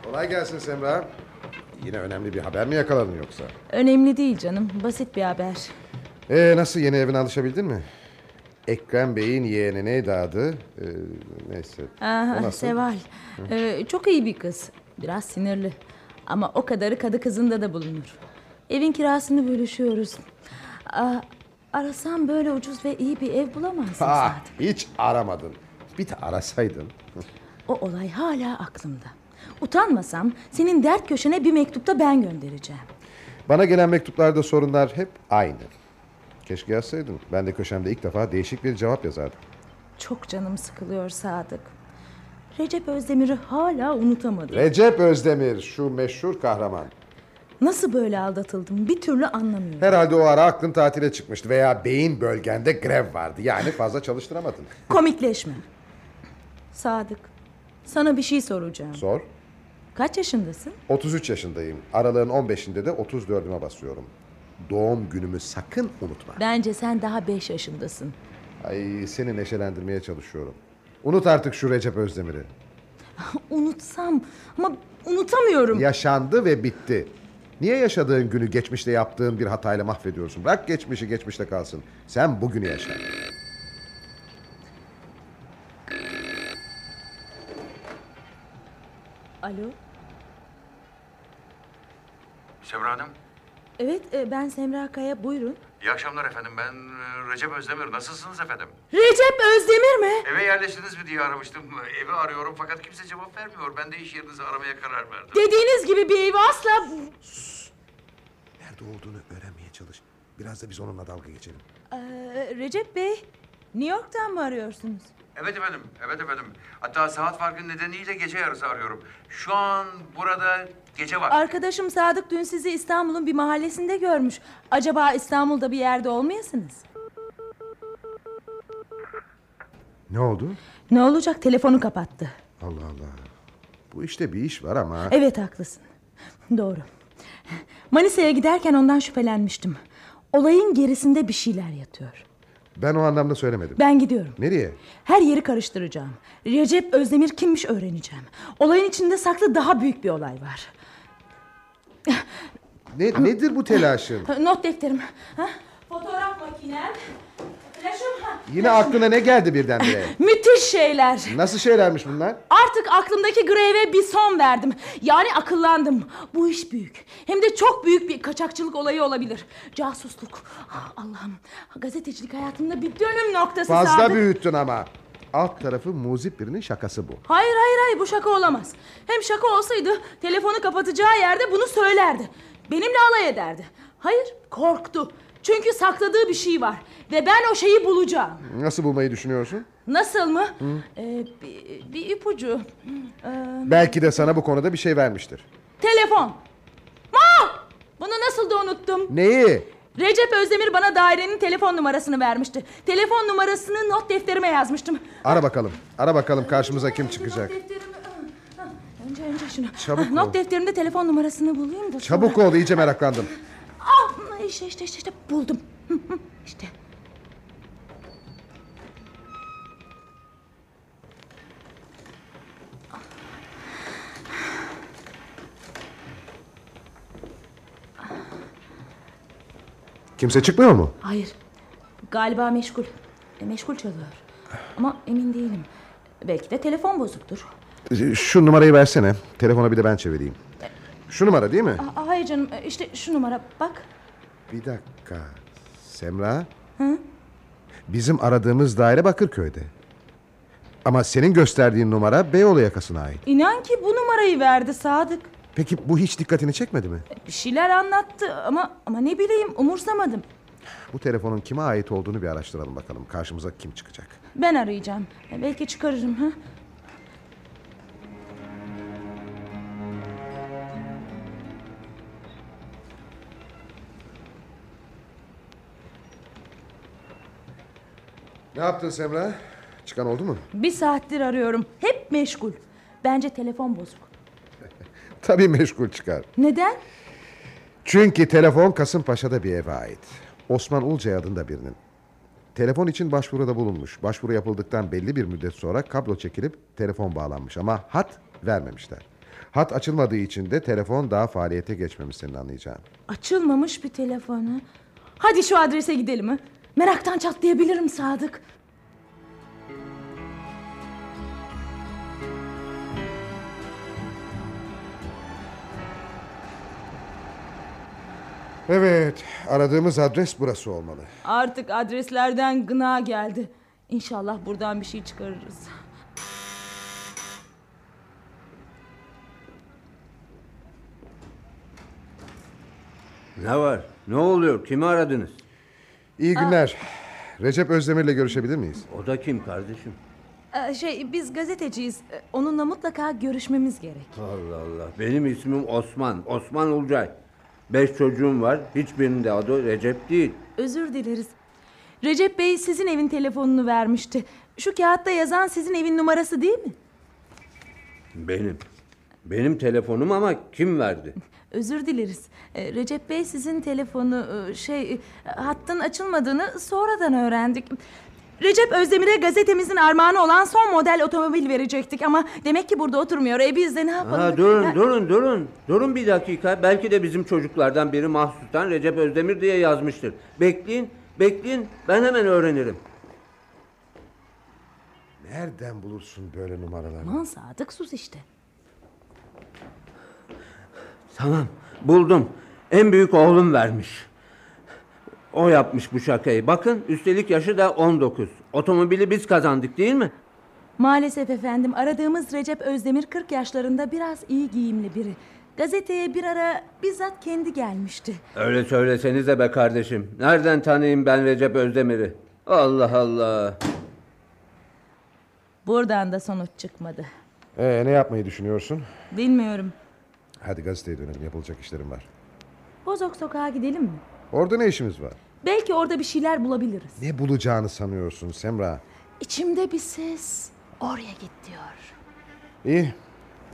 Kolay gelsin Semra. Yine önemli bir haber mi yakaladın yoksa? Önemli değil canım. Basit bir haber. Ee, nasıl yeni evine alışabildin mi? Ekrem Bey'in yeğeni neydi adı? Ee, neyse. Aha? Seval. Ee, çok iyi bir kız. Biraz sinirli. Ama o kadarı kadı kızında da bulunur. Evin kirasını bölüşüyoruz. Aa, arasam böyle ucuz ve iyi bir ev bulamazsın Ha, Sadık. hiç aramadın. Bir de arasaydın. O olay hala aklımda. Utanmasam senin dert köşene bir mektupta ben göndereceğim. Bana gelen mektuplarda sorunlar hep aynı. Keşke yazsaydın. Ben de köşemde ilk defa değişik bir cevap yazardım. Çok canım sıkılıyor Sadık. Recep Özdemir'i hala unutamadım. Recep Özdemir, şu meşhur kahraman. Nasıl böyle aldatıldım bir türlü anlamıyorum. Herhalde o ara aklın tatile çıkmıştı veya beyin bölgende grev vardı. Yani fazla çalıştıramadın. Komikleşme. Sadık, sana bir şey soracağım. Sor. Kaç yaşındasın? 33 yaşındayım. Aralığın 15'inde de 34'üme basıyorum. Doğum günümü sakın unutma. Bence sen daha beş yaşındasın. Ay seni neşelendirmeye çalışıyorum. Unut artık şu Recep Özdemir'i. Unutsam ama unutamıyorum. Yaşandı ve bitti. Niye yaşadığın günü geçmişte yaptığın bir hatayla mahvediyorsun? Bırak geçmişi geçmişte kalsın. Sen bugünü yaşa. Alo. Semra Hanım. Evet e, ben Semra Kaya buyurun. İyi akşamlar efendim. Ben e, Recep Özdemir. Nasılsınız efendim? Recep Özdemir mi? Eve yerleştiniz mi diye aramıştım. Evi arıyorum fakat kimse cevap vermiyor. Ben de iş yerinizi aramaya karar verdim. Dediğiniz gibi bir evi asla... Nerede olduğunu öğrenmeye çalış. Biraz da biz onunla dalga geçelim. Ee, Recep Bey, New York'tan mı arıyorsunuz? Evet efendim, evet efendim. Hatta saat farkı nedeniyle gece yarısı arıyorum. Şu an burada gece var. Arkadaşım Sadık dün sizi İstanbul'un bir mahallesinde görmüş. Acaba İstanbul'da bir yerde olmayasınız? Ne oldu? Ne olacak telefonu kapattı. Allah Allah. Bu işte bir iş var ama... Evet haklısın. Doğru. Manisa'ya giderken ondan şüphelenmiştim. Olayın gerisinde bir şeyler yatıyor. Ben o anlamda söylemedim. Ben gidiyorum. Nereye? Her yeri karıştıracağım. Recep Özdemir kimmiş öğreneceğim. Olayın içinde saklı daha büyük bir olay var. Ne, nedir bu telaşın? Not defterim. Ha? Fotoğraf makinem. Yine aklına ne geldi birdenbire? Müthiş şeyler. Nasıl şeylermiş bunlar? Artık aklımdaki greve bir son verdim. Yani akıllandım. Bu iş büyük. Hem de çok büyük bir kaçakçılık olayı olabilir. Casusluk. Ah, Allah'ım. Gazetecilik hayatımda bir dönüm noktası Fazla Sadık. büyüttün ama. Alt tarafı muzip birinin şakası bu. Hayır hayır hayır bu şaka olamaz. Hem şaka olsaydı telefonu kapatacağı yerde bunu söylerdi. Benimle alay ederdi. Hayır korktu. Çünkü sakladığı bir şey var. Ve ben o şeyi bulacağım. Nasıl bulmayı düşünüyorsun? Nasıl mı? Ee, bir, bir ipucu. Ee, Belki de sana bu konuda bir şey vermiştir. telefon. Ma! Bunu nasıl da unuttum. Neyi? Recep Özdemir bana dairenin telefon numarasını vermişti. Telefon numarasını not defterime yazmıştım. Ara bakalım. Ara bakalım karşımıza kim Not çıkacak. defterimi... Ah, ah, Önce önce şunu. Çabuk Ah, Not ol. defterimde telefon numarasını bulayım da. Çabuk ol iyice meraklandım. Ah, işte işte, işte buldum. Kimse çıkmıyor mu? Hayır. Galiba meşgul. E, meşgul çalıyor. Ama emin değilim. Belki de telefon bozuktur. Şu numarayı versene. Telefona bir de ben çevireyim. Şu numara değil mi? Aa, hayır canım e, işte şu numara bak. Bir dakika. Semra? Bizim aradığımız daire Bakırköy'de. Ama senin gösterdiğin numara Beyoğlu yakasına ait. İnan ki bu numarayı verdi Sadık. Peki bu hiç dikkatini çekmedi mi? Bir şeyler anlattı ama ama ne bileyim umursamadım. Bu telefonun kime ait olduğunu bir araştıralım bakalım. Karşımıza kim çıkacak? Ben arayacağım. Belki çıkarırım ha. Ne yaptın Semra? Çıkan oldu mu? Bir saattir arıyorum. Hep meşgul. Bence telefon bozuk. Tabii meşgul çıkar. Neden? Çünkü telefon Kasımpaşa'da bir eve ait. Osman Ulcay adında birinin. Telefon için başvuruda bulunmuş. Başvuru yapıldıktan belli bir müddet sonra kablo çekilip telefon bağlanmış ama hat vermemişler. Hat açılmadığı için de telefon daha faaliyete geçmemiş senin anlayacağın. Açılmamış bir telefonu. Hadi şu adrese gidelim ha. Meraktan çatlayabilirim Sadık. Evet, aradığımız adres burası olmalı. Artık adreslerden gına geldi. İnşallah buradan bir şey çıkarırız. Ne var? Ne oluyor? Kimi aradınız? İyi günler. Recep Özdemir'le görüşebilir miyiz? O da kim kardeşim? Ee, şey biz gazeteciyiz. Ee, Onunla mutlaka görüşmemiz gerek. Allah Allah. Benim ismim Osman. Osman Ulcay. Beş çocuğum var. Hiçbirinin de adı Recep değil. Özür dileriz. Recep Bey sizin evin telefonunu vermişti. Şu kağıtta yazan sizin evin numarası değil mi? Benim. Benim telefonum ama kim verdi? Özür dileriz. Ee, Recep Bey sizin telefonu e, şey e, hattın açılmadığını sonradan öğrendik. Recep Özdemir'e gazetemizin armağanı olan son model otomobil verecektik ama demek ki burada oturmuyor. E biz de ne yapalım? Ha, durun Ya- durun durun. Durun bir dakika. Belki de bizim çocuklardan biri mahsustan Recep Özdemir diye yazmıştır. Bekleyin. Bekleyin. Ben hemen öğrenirim. Nereden bulursun böyle numaraları? Aman Sadık sus işte. Tamam. Buldum. En büyük oğlum vermiş. O yapmış bu şakayı. Bakın üstelik yaşı da 19. Otomobili biz kazandık değil mi? Maalesef efendim aradığımız Recep Özdemir 40 yaşlarında biraz iyi giyimli biri. Gazeteye bir ara bizzat kendi gelmişti. Öyle söylesenize be kardeşim. Nereden tanıyayım ben Recep Özdemir'i? Allah Allah. Buradan da sonuç çıkmadı. Ee, ne yapmayı düşünüyorsun? Bilmiyorum. Hadi gazeteye dönelim yapılacak işlerim var. Bozok sokağa gidelim mi? Orada ne işimiz var? Belki orada bir şeyler bulabiliriz. Ne bulacağını sanıyorsun Semra? İçimde bir ses oraya git diyor. İyi.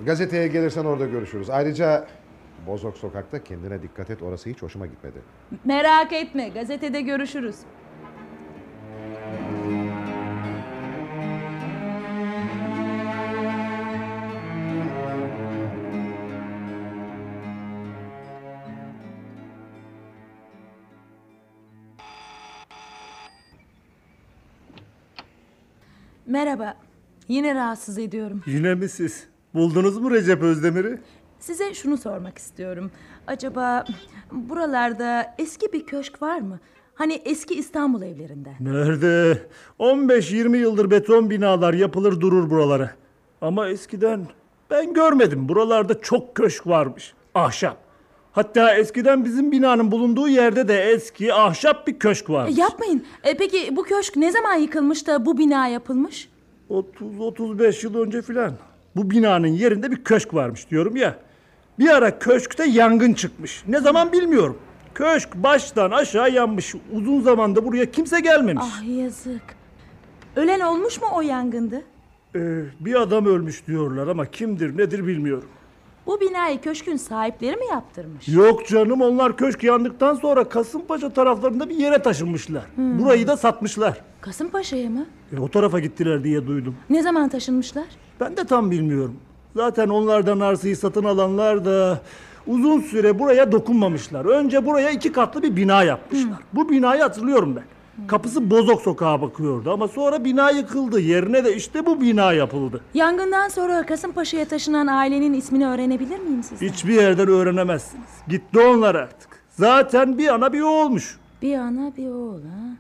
Gazeteye gelirsen orada görüşürüz. Ayrıca Bozok sokakta kendine dikkat et orası hiç hoşuma gitmedi. Merak etme gazetede görüşürüz. Merhaba. Yine rahatsız ediyorum. Yine mi siz? Buldunuz mu Recep Özdemir'i? Size şunu sormak istiyorum. Acaba buralarda eski bir köşk var mı? Hani eski İstanbul evlerinden. Nerede? 15-20 yıldır beton binalar yapılır durur buralara. Ama eskiden ben görmedim. Buralarda çok köşk varmış. Ahşap. Hatta eskiden bizim binanın bulunduğu yerde de eski ahşap bir köşk E, varmış. yapmayın. E, peki bu köşk ne zaman yıkılmış da bu bina yapılmış? 30-35 yıl önce filan. Bu binanın yerinde bir köşk varmış diyorum ya. Bir ara köşkte yangın çıkmış. Ne zaman bilmiyorum. Köşk baştan aşağı yanmış. Uzun zamanda buraya kimse gelmemiş. Ah yazık. Ölen olmuş mu o yangında? Ee, bir adam ölmüş diyorlar ama kimdir nedir bilmiyorum. Bu binayı köşkün sahipleri mi yaptırmış? Yok canım onlar köşk yandıktan sonra Kasımpaşa taraflarında bir yere taşınmışlar. Burayı da satmışlar. Kasımpaşa'ya mı? E, o tarafa gittiler diye duydum. Ne zaman taşınmışlar? Ben de tam bilmiyorum. Zaten onlardan arsayı satın alanlar da uzun süre buraya dokunmamışlar. Önce buraya iki katlı bir bina yapmışlar. Bu binayı hatırlıyorum ben. Kapısı Bozok sokağa bakıyordu ama sonra bina yıkıldı. Yerine de işte bu bina yapıldı. Yangından sonra Kasımpaşa'ya taşınan ailenin ismini öğrenebilir miyim sizden? Hiçbir yerden öğrenemezsiniz. Gitti onlar artık. Zaten bir ana bir oğulmuş. Bir ana bir oğul ha.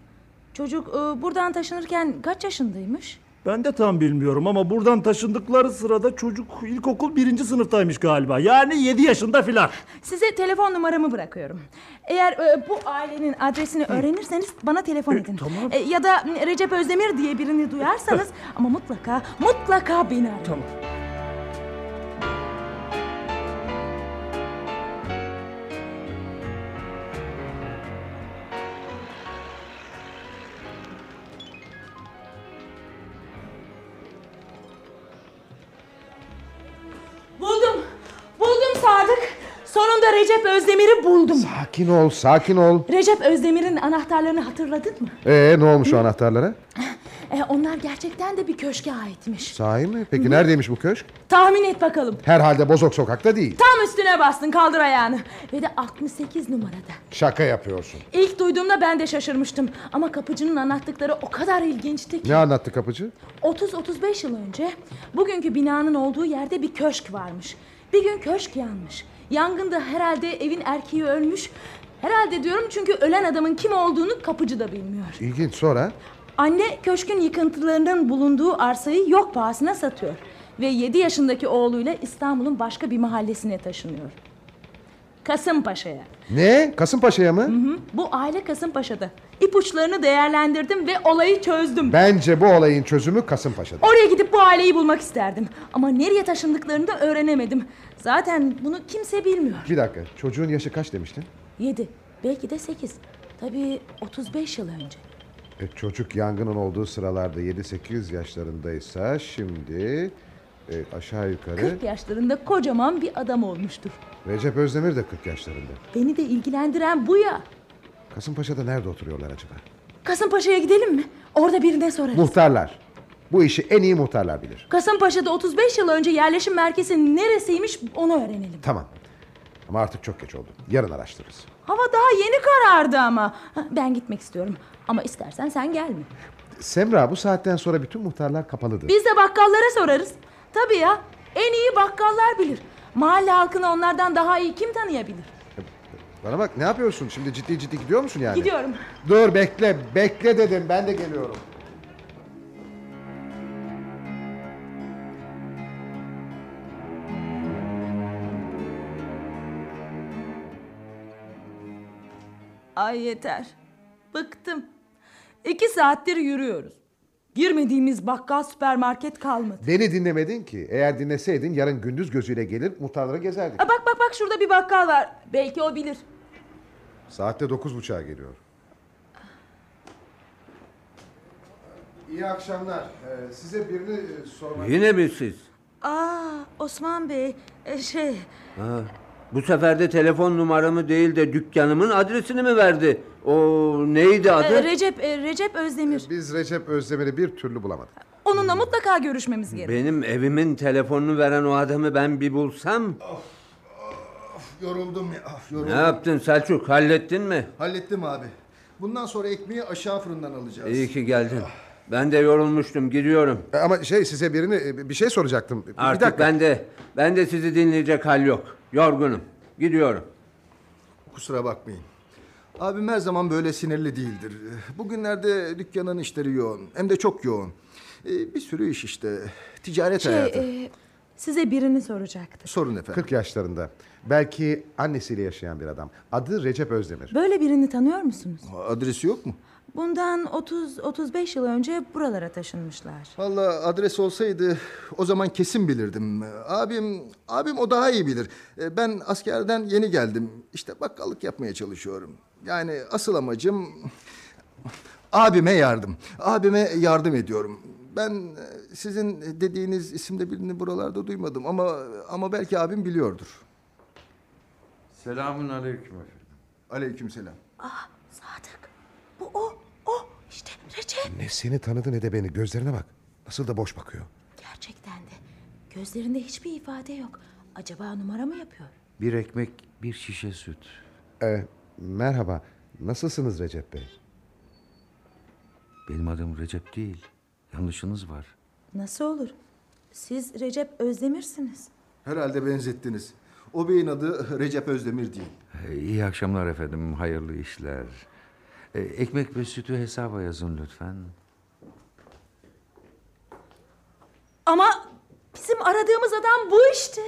Çocuk e, buradan taşınırken kaç yaşındaymış? Ben de tam bilmiyorum ama buradan taşındıkları sırada çocuk ilkokul birinci sınıftaymış galiba. Yani 7 yaşında filan. Size telefon numaramı bırakıyorum. Eğer e, bu ailenin adresini öğrenirseniz bana telefon edin. tamam. E, ya da Recep Özdemir diye birini duyarsanız ama mutlaka mutlaka beni arayın. Tamam. Sonunda Recep Özdemir'i buldum. Sakin ol, sakin ol. Recep Özdemir'in anahtarlarını hatırladın mı? Ee, ne olmuş o anahtarlara? E, onlar gerçekten de bir köşke aitmiş. Sahi mi? Peki neredeymiş bu köşk? Tahmin et bakalım. Herhalde Bozok sokakta değil. Tam üstüne bastın kaldır ayağını. Ve de 68 numarada. Şaka yapıyorsun. İlk duyduğumda ben de şaşırmıştım. Ama kapıcının anlattıkları o kadar ilginçti ki. Ne anlattı kapıcı? 30-35 yıl önce bugünkü binanın olduğu yerde bir köşk varmış. Bir gün köşk yanmış. Yangında herhalde evin erkeği ölmüş. Herhalde diyorum çünkü ölen adamın kim olduğunu kapıcı da bilmiyor. İlginç sonra. Anne köşkün yıkıntılarının bulunduğu arsayı yok pahasına satıyor. Ve 7 yaşındaki oğluyla İstanbul'un başka bir mahallesine taşınıyor. Kasımpaşa'ya. Ne? Kasımpaşa'ya mı? Hı, Bu aile Kasımpaşa'da. İpuçlarını değerlendirdim ve olayı çözdüm. Bence bu olayın çözümü Kasımpaşa'da. Oraya gidip bu aileyi bulmak isterdim. Ama nereye taşındıklarını da öğrenemedim. Zaten bunu kimse bilmiyor. Bir dakika. Çocuğun yaşı kaç demiştin? 7, belki de 8. Tabii 35 yıl önce. E, çocuk yangının olduğu sıralarda 7-8 yaşlarındaysa şimdi e, aşağı yukarı 40 yaşlarında kocaman bir adam olmuştur. Recep Özdemir de 40 yaşlarında. Beni de ilgilendiren bu ya. Kasımpaşa'da nerede oturuyorlar acaba? Kasımpaşa'ya gidelim mi? Orada birine sorarız. Muhtarlar. Bu işi en iyi muhtarlar bilir. Kasımpaşa'da 35 yıl önce yerleşim merkezi neresiymiş onu öğrenelim. Tamam. Ama artık çok geç oldu. Yarın araştırırız. Hava daha yeni karardı ama. Ben gitmek istiyorum. Ama istersen sen gelme. Semra bu saatten sonra bütün muhtarlar kapalıdır. Biz de bakkallara sorarız. Tabii ya. En iyi bakkallar bilir. Mahalle halkını onlardan daha iyi kim tanıyabilir? Bana bak ne yapıyorsun? Şimdi ciddi ciddi gidiyor musun yani? Gidiyorum. Dur bekle. Bekle dedim. Ben de geliyorum. Ay yeter. Bıktım. İki saattir yürüyoruz. Girmediğimiz bakkal süpermarket kalmadı. Beni dinlemedin ki. Eğer dinleseydin yarın gündüz gözüyle gelir muhtarları gezerdik. Aa, bak bak bak şurada bir bakkal var. Belki o bilir. Saatte dokuz buçuğa geliyor. İyi akşamlar. Ee, size birini e, sormak... Yine mi siz? Aa Osman Bey e, şey Ha, Bu sefer de telefon numaramı değil de dükkanımın adresini mi verdi? O neydi adı? Ee, Recep, e, Recep Özdemir. Biz Recep Özdemir'i bir türlü bulamadık. Onunla mutlaka görüşmemiz gerek. Benim evimin telefonunu veren o adamı ben bir bulsam. Yoruldum ya. of, yoruldum. Ne yaptın Selçuk? Hallettin mi? Hallettim abi. Bundan sonra ekmeği aşağı fırından alacağız. İyi ki geldin. Ben de yorulmuştum. Gidiyorum. E, Ama şey size birini e, bir şey soracaktım. Bir Artık dakika. ben de ben de sizi dinleyecek hal yok. Yorgunum. Gidiyorum. Kusura bakmayın. Abim her zaman böyle sinirli değildir. Bugünlerde dükkanın işleri yoğun. Hem de çok yoğun. Ee, bir sürü iş işte. Ticaret Şey, hayatı. e, size birini soracaktı. Sorun efendim. 40 yaşlarında. Belki annesiyle yaşayan bir adam. Adı Recep Özdemir. Böyle birini tanıyor musunuz? Adresi yok mu? Bundan 30-35 yıl önce buralara taşınmışlar. Vallahi adres olsaydı o zaman kesin bilirdim. Abim, abim o daha iyi bilir. Ee, Ben askerden yeni geldim. İşte bakkallık yapmaya çalışıyorum. Yani asıl amacım abime yardım. Abime yardım ediyorum. Ben e, sizin dediğiniz isimde birini buralarda duymadım ama ama belki abim biliyordur. Selamun aleyküm efendim. Aleykümselam. Ah Sadık. Bu o. O. İşte Recep. Ne seni tanıdı ne de beni. Gözlerine bak. Nasıl da boş bakıyor. Gerçekten de. Gözlerinde hiçbir ifade yok. Acaba numara mı yapıyor? Bir ekmek, bir şişe süt. E, merhaba. Nasılsınız Recep Bey? Benim adım Recep değil. Yanlışınız var. Nasıl olur? Siz Recep Özdemir'siniz. Herhalde benzettiniz. O beyin adı Recep Özdemir değil. İyi akşamlar efendim. Hayırlı işler. Ee, ekmek ve sütü hesaba yazın lütfen. Ama bizim aradığımız adam bu işte.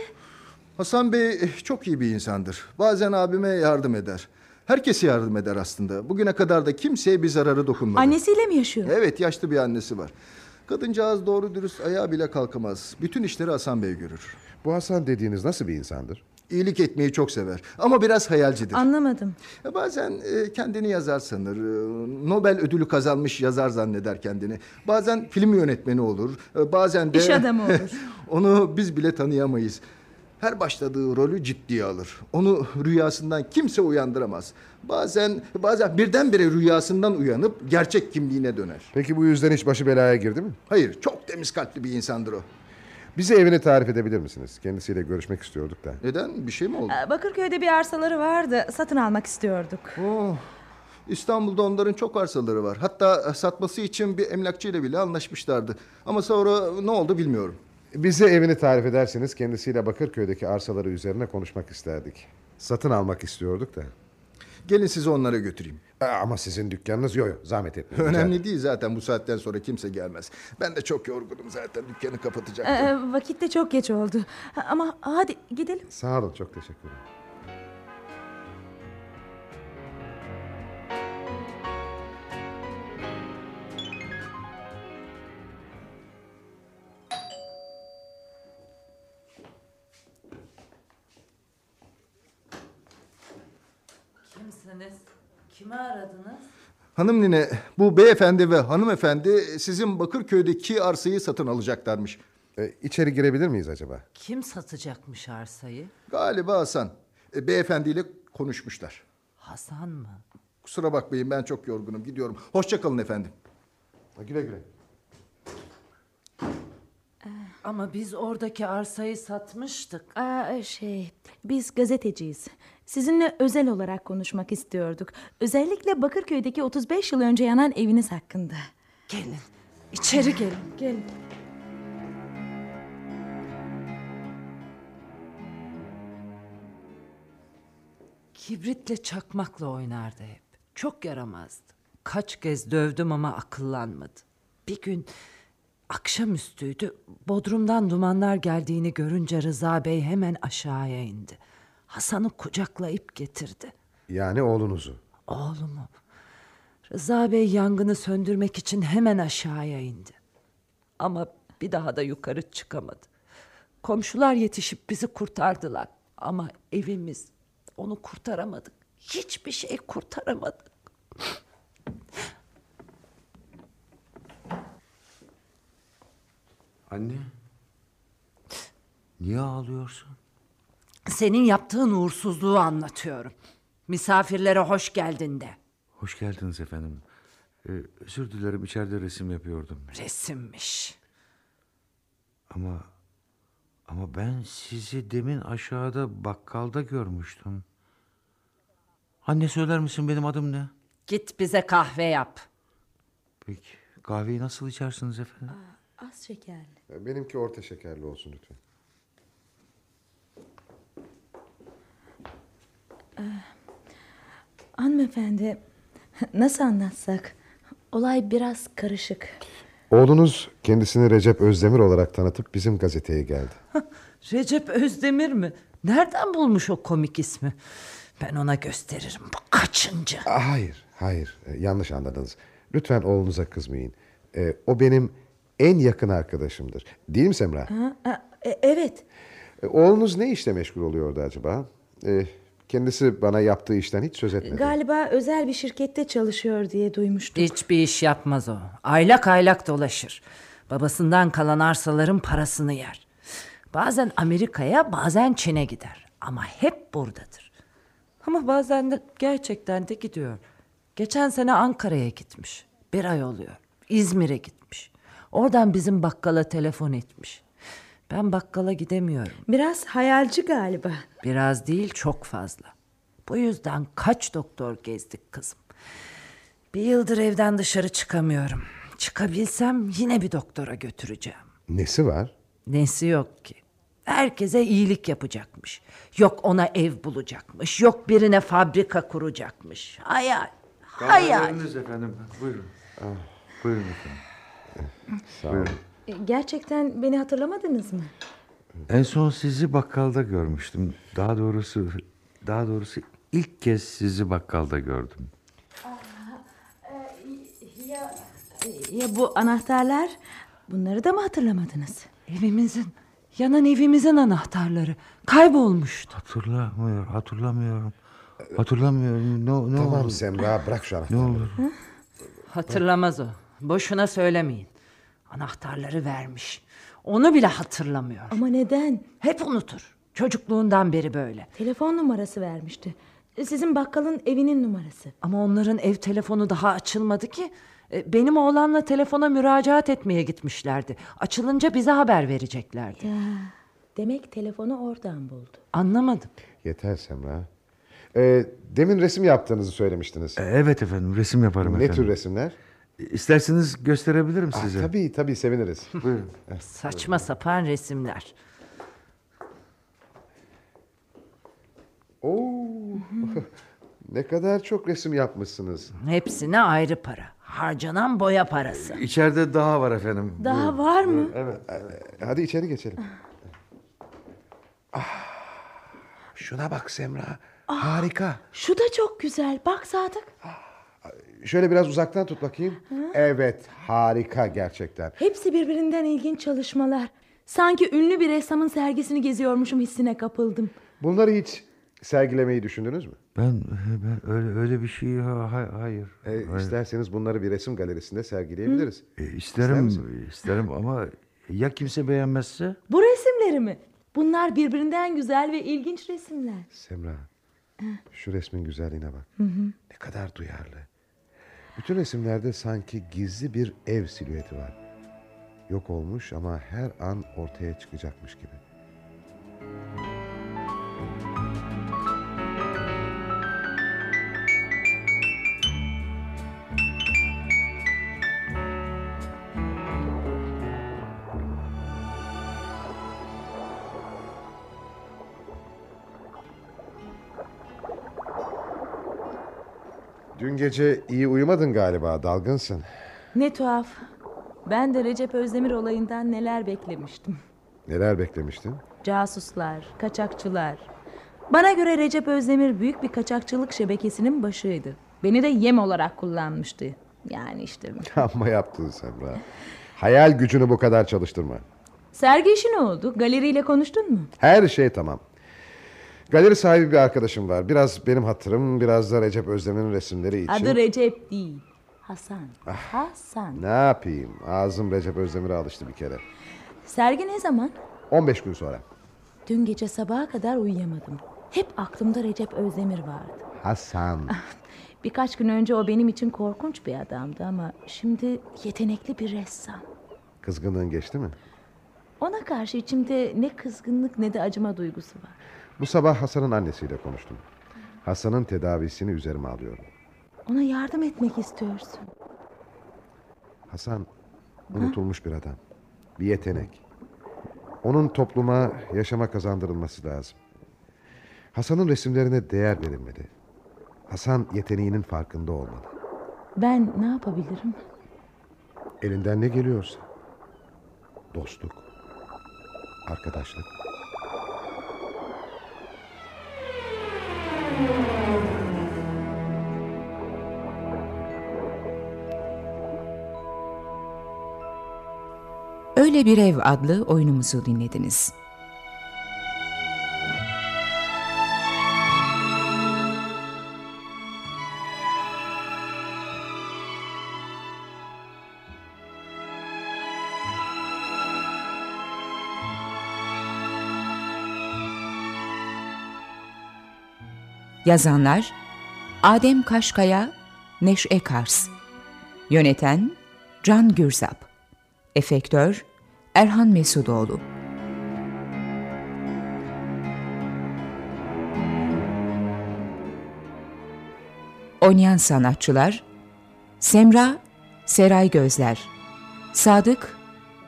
Hasan Bey çok iyi bir insandır. Bazen abime yardım eder. Herkese yardım eder aslında. Bugüne kadar da kimseye bir zararı dokunmadı. Annesiyle mi yaşıyor? Evet yaşlı bir annesi var. Kadıncağız doğru dürüst ayağa bile kalkamaz. Bütün işleri Hasan Bey görür. Bu Hasan dediğiniz nasıl bir insandır? İyilik etmeyi çok sever ama biraz hayalcidir. Anlamadım. Ya Bazen e, kendini yazar sanır. E, Nobel ödülü kazanmış yazar zanneder kendini. Bazen film yönetmeni olur. E, Bazen de... İş adamı olur. Onu biz bile tanıyamayız. Her başladığı rolü ciddiye alır. Onu rüyasından kimse uyandıramaz. Bazen bazen birdenbire rüyasından uyanıp gerçek kimliğine döner. Peki bu yüzden hiç başı belaya girdi mi? Hayır, çok temiz kalpli bir insandır o. Bize evini tarif edebilir misiniz? Kendisiyle görüşmek istiyorduk da. Neden? Bir şey mi oldu? Ee, Bakırköy'de bir arsaları vardı. Satın almak istiyorduk. Oh, İstanbul'da onların çok arsaları var. Hatta satması için bir emlakçıyla bile anlaşmışlardı. Ama sonra ne oldu bilmiyorum. Bize evini tarif ederseniz kendisiyle Bakırköy'deki arsaları üzerine konuşmak isterdik. Satın almak istiyorduk da. Gelin sizi onlara götüreyim. Aa, Ama sizin dükkanınız yok. Yok, Zahmet etmeyin. Önemli değil zaten bu saatten sonra kimse gelmez. Ben de çok yorgunum zaten dükkanı kapatacaktım. Ee, vakit de çok geç oldu. Ama hadi gidelim. Sağ olun. Çok teşekkür ederim. Hanım nine bu beyefendi ve hanımefendi sizin Bakırköy'deki arsayı satın alacaklarmış. Ee, içeri girebilir miyiz acaba? Kim satacakmış arsayı? Galiba Hasan. E, beyefendiyle konuşmuşlar. Hasan mı? Kusura bakmayın ben çok yorgunum gidiyorum. Hoşça kalın efendim. Ha, Güle güle. Ama biz oradaki arsayı satmıştık. Aa, şey, biz gazeteciyiz. Sizinle özel olarak konuşmak istiyorduk. Özellikle Bakırköy'deki 35 yıl önce yanan eviniz hakkında. Gelin. içeri gelin. Gelin. Kibritle çakmakla oynardı hep. Çok yaramazdı. Kaç kez dövdüm ama akıllanmadı. Bir gün akşamüstüydü. Bodrumdan dumanlar geldiğini görünce Rıza Bey hemen aşağıya indi. Hasan'ı kucaklayıp getirdi. Yani oğlunuzu. Oğlumu. Rıza Bey yangını söndürmek için hemen aşağıya indi. Ama bir daha da yukarı çıkamadı. Komşular yetişip bizi kurtardılar. Ama evimiz, onu kurtaramadık. Hiçbir şey kurtaramadık. Anne. Niye ağlıyorsun? Senin yaptığın uğursuzluğu anlatıyorum. Misafirlere hoş geldin de. Hoş geldiniz efendim. Ee, özür dilerim içeride resim yapıyordum. Resimmiş. Ama ama ben sizi demin aşağıda bakkalda görmüştüm. Anne söyler misin benim adım ne? Git bize kahve yap. Peki kahveyi nasıl içersiniz efendim? Az şekerli. Benimki orta şekerli olsun lütfen. Hanımefendi nasıl anlatsak? Olay biraz karışık. Oğlunuz kendisini Recep Özdemir olarak tanıtıp bizim gazeteye geldi. Recep Özdemir mi? Nereden bulmuş o komik ismi? Ben ona gösteririm bu kaçıncı. Aa, Hayır, hayır. E, yanlış anladınız. Lütfen oğlunuza kızmayın. E, o benim en yakın arkadaşımdır. Değil mi Semra? Ha, e, evet. Oğlunuz ne işle meşgul oluyordu acaba? E, kendisi bana yaptığı işten hiç söz etmedi. Galiba özel bir şirkette çalışıyor diye duymuştum. Hiçbir iş yapmaz o. Aylak aylak dolaşır. Babasından kalan arsaların parasını yer. Bazen Amerika'ya bazen Çin'e gider. Ama hep buradadır. Ama bazen de gerçekten de gidiyor. Geçen sene Ankara'ya gitmiş. Bir ay oluyor. İzmir'e gitmiş. Oradan bizim bakkala telefon etmiş. Ben bakkala gidemiyorum. Biraz hayalci galiba. Biraz değil çok fazla. Bu yüzden kaç doktor gezdik kızım. Bir yıldır evden dışarı çıkamıyorum. Çıkabilsem yine bir doktora götüreceğim. Nesi var? Nesi yok ki? Herkese iyilik yapacakmış. Yok ona ev bulacakmış. Yok birine fabrika kuracakmış. Hayal. Hayal. Kahveleriniz efendim. Buyurun. Buyurun efendim. Sağ olun. E, Gerçekten beni hatırlamadınız mı? En son sizi bakkalda görmüştüm. Daha doğrusu daha doğrusu ilk kez sizi bakkalda gördüm. Ya bu anahtarlar? Bunları da mı hatırlamadınız? Evimizin, yanan evimizin anahtarları. Kaybolmuştu. Hatırlamıyor, hatırlamıyorum. Hatırlamıyorum. Ne, ne Tamam oldu? Semra bırak şu Ne anahtarı. olur? Hatırlamaz o. Boşuna söylemeyin. Anahtarları vermiş. Onu bile hatırlamıyor. Ama neden? Hep unutur. Çocukluğundan beri böyle. Telefon numarası vermişti. Sizin bakkalın evinin numarası. Ama onların ev telefonu daha açılmadı ki. E, Benim oğlanla telefona müracaat etmeye gitmişlerdi. Açılınca bize haber vereceklerdi. Ya, demek telefonu oradan buldu. Anlamadım. Yeter Semra. E, demin resim yaptığınızı söylemiştiniz. E, Evet efendim, resim yaparım ne efendim. tür resimler? İsterseniz gösterebilirim Ah, size. tabii tabii seviniriz. Buyurun. Saçma sapan resimler. Oo, ne kadar çok resim yapmışsınız. Hepsine ayrı para. Harcanan boya parası. İçeride daha var efendim. Daha var mı? Evet. Hadi içeri geçelim. Ah, şuna bak Semra. Harika. Şu da çok güzel. Bak Sadık. Şöyle biraz uzaktan tut bakayım. Evet, harika gerçekten. Hepsi birbirinden ilginç çalışmalar. Sanki ünlü bir ressamın sergisini geziyormuşum hissine kapıldım. Bunları hiç sergilemeyi düşündünüz mü? Ben ben öyle öyle bir şey ha- ha- hayır. E, Hayır. isterseniz bunları bir resim galerisinde sergileyebiliriz. E, İster isterim misin? isterim ama ya kimse beğenmezse? Bu resimleri mi? Bunlar birbirinden güzel ve ilginç resimler. Semra, şu resmin güzelliğine bak. Ne kadar duyarlı. Bütün resimlerde sanki gizli bir ev silüeti var. Yok olmuş ama her an ortaya çıkacakmış gibi. Dün gece iyi uyumadın galiba, dalgınsın. Ne tuhaf. Ben de Recep Özdemir olayından neler beklemiştim. Neler beklemiştin? Casuslar, kaçakçılar. Bana göre Recep Özdemir büyük bir kaçakçılık şebekesinin başıydı. Beni de yem olarak kullanmıştı. Yani işte. Amma yaptın Semra. Hayal gücünü bu kadar çalıştırma. Sergi işi ne oldu? Galeriyle konuştun mu? Her şey tamam. Galeri sahibi bir arkadaşım var. Biraz benim hatırım, biraz da Recep Özdemir'in resimleri için. Adı Recep değil. Hasan. Hasan. Ne yapayım? Ağzım Recep Özdemir'e alıştı bir kere. Sergi ne zaman? 15 gün sonra. Dün gece sabaha kadar uyuyamadım. Hep aklımda Recep Özdemir vardı. Hasan. Birkaç gün önce o benim için korkunç bir adamdı ama şimdi yetenekli bir ressam. Kızgınlığın geçti mi? Ona karşı içimde ne kızgınlık ne de acıma duygusu var. Bu sabah Hasan'ın annesiyle konuştum. Hasan'ın tedavisini üzerime alıyorum. Ona yardım etmek istiyorsun. Hasan unutulmuş bir adam. Bir yetenek. Onun topluma yaşama kazandırılması lazım. Hasan'ın resimlerine değer verilmeli. Hasan yeteneğinin farkında olmalı. Ben ne yapabilirim? Elinden ne geliyorsa. Dostluk. Arkadaşlık. Öyle Bir Ev adlı oyunumuzu dinlediniz. Yazanlar Adem Kaşkaya, Neşe Kars Yöneten Can Gürzap. Efektör Erhan Mesudoğlu. Oynayan sanatçılar Semra Seray Gözler Sadık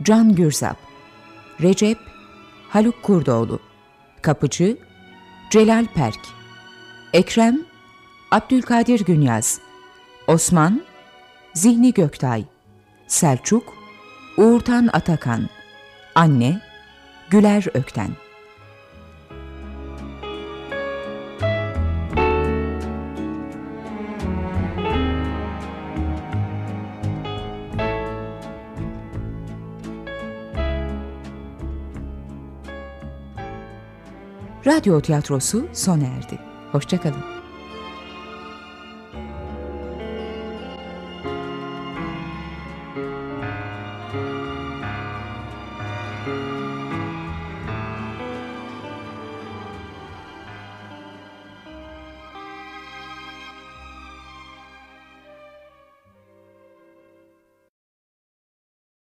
Can Gürzap Recep Haluk Kurdoğlu Kapıcı Celal Perk Ekrem Abdülkadir Günyaz Osman Zihni Göktay Selçuk Uğurtan Atakan Anne Güler Ökten Radyo tiyatrosu sona erdi. Hoşçakalın.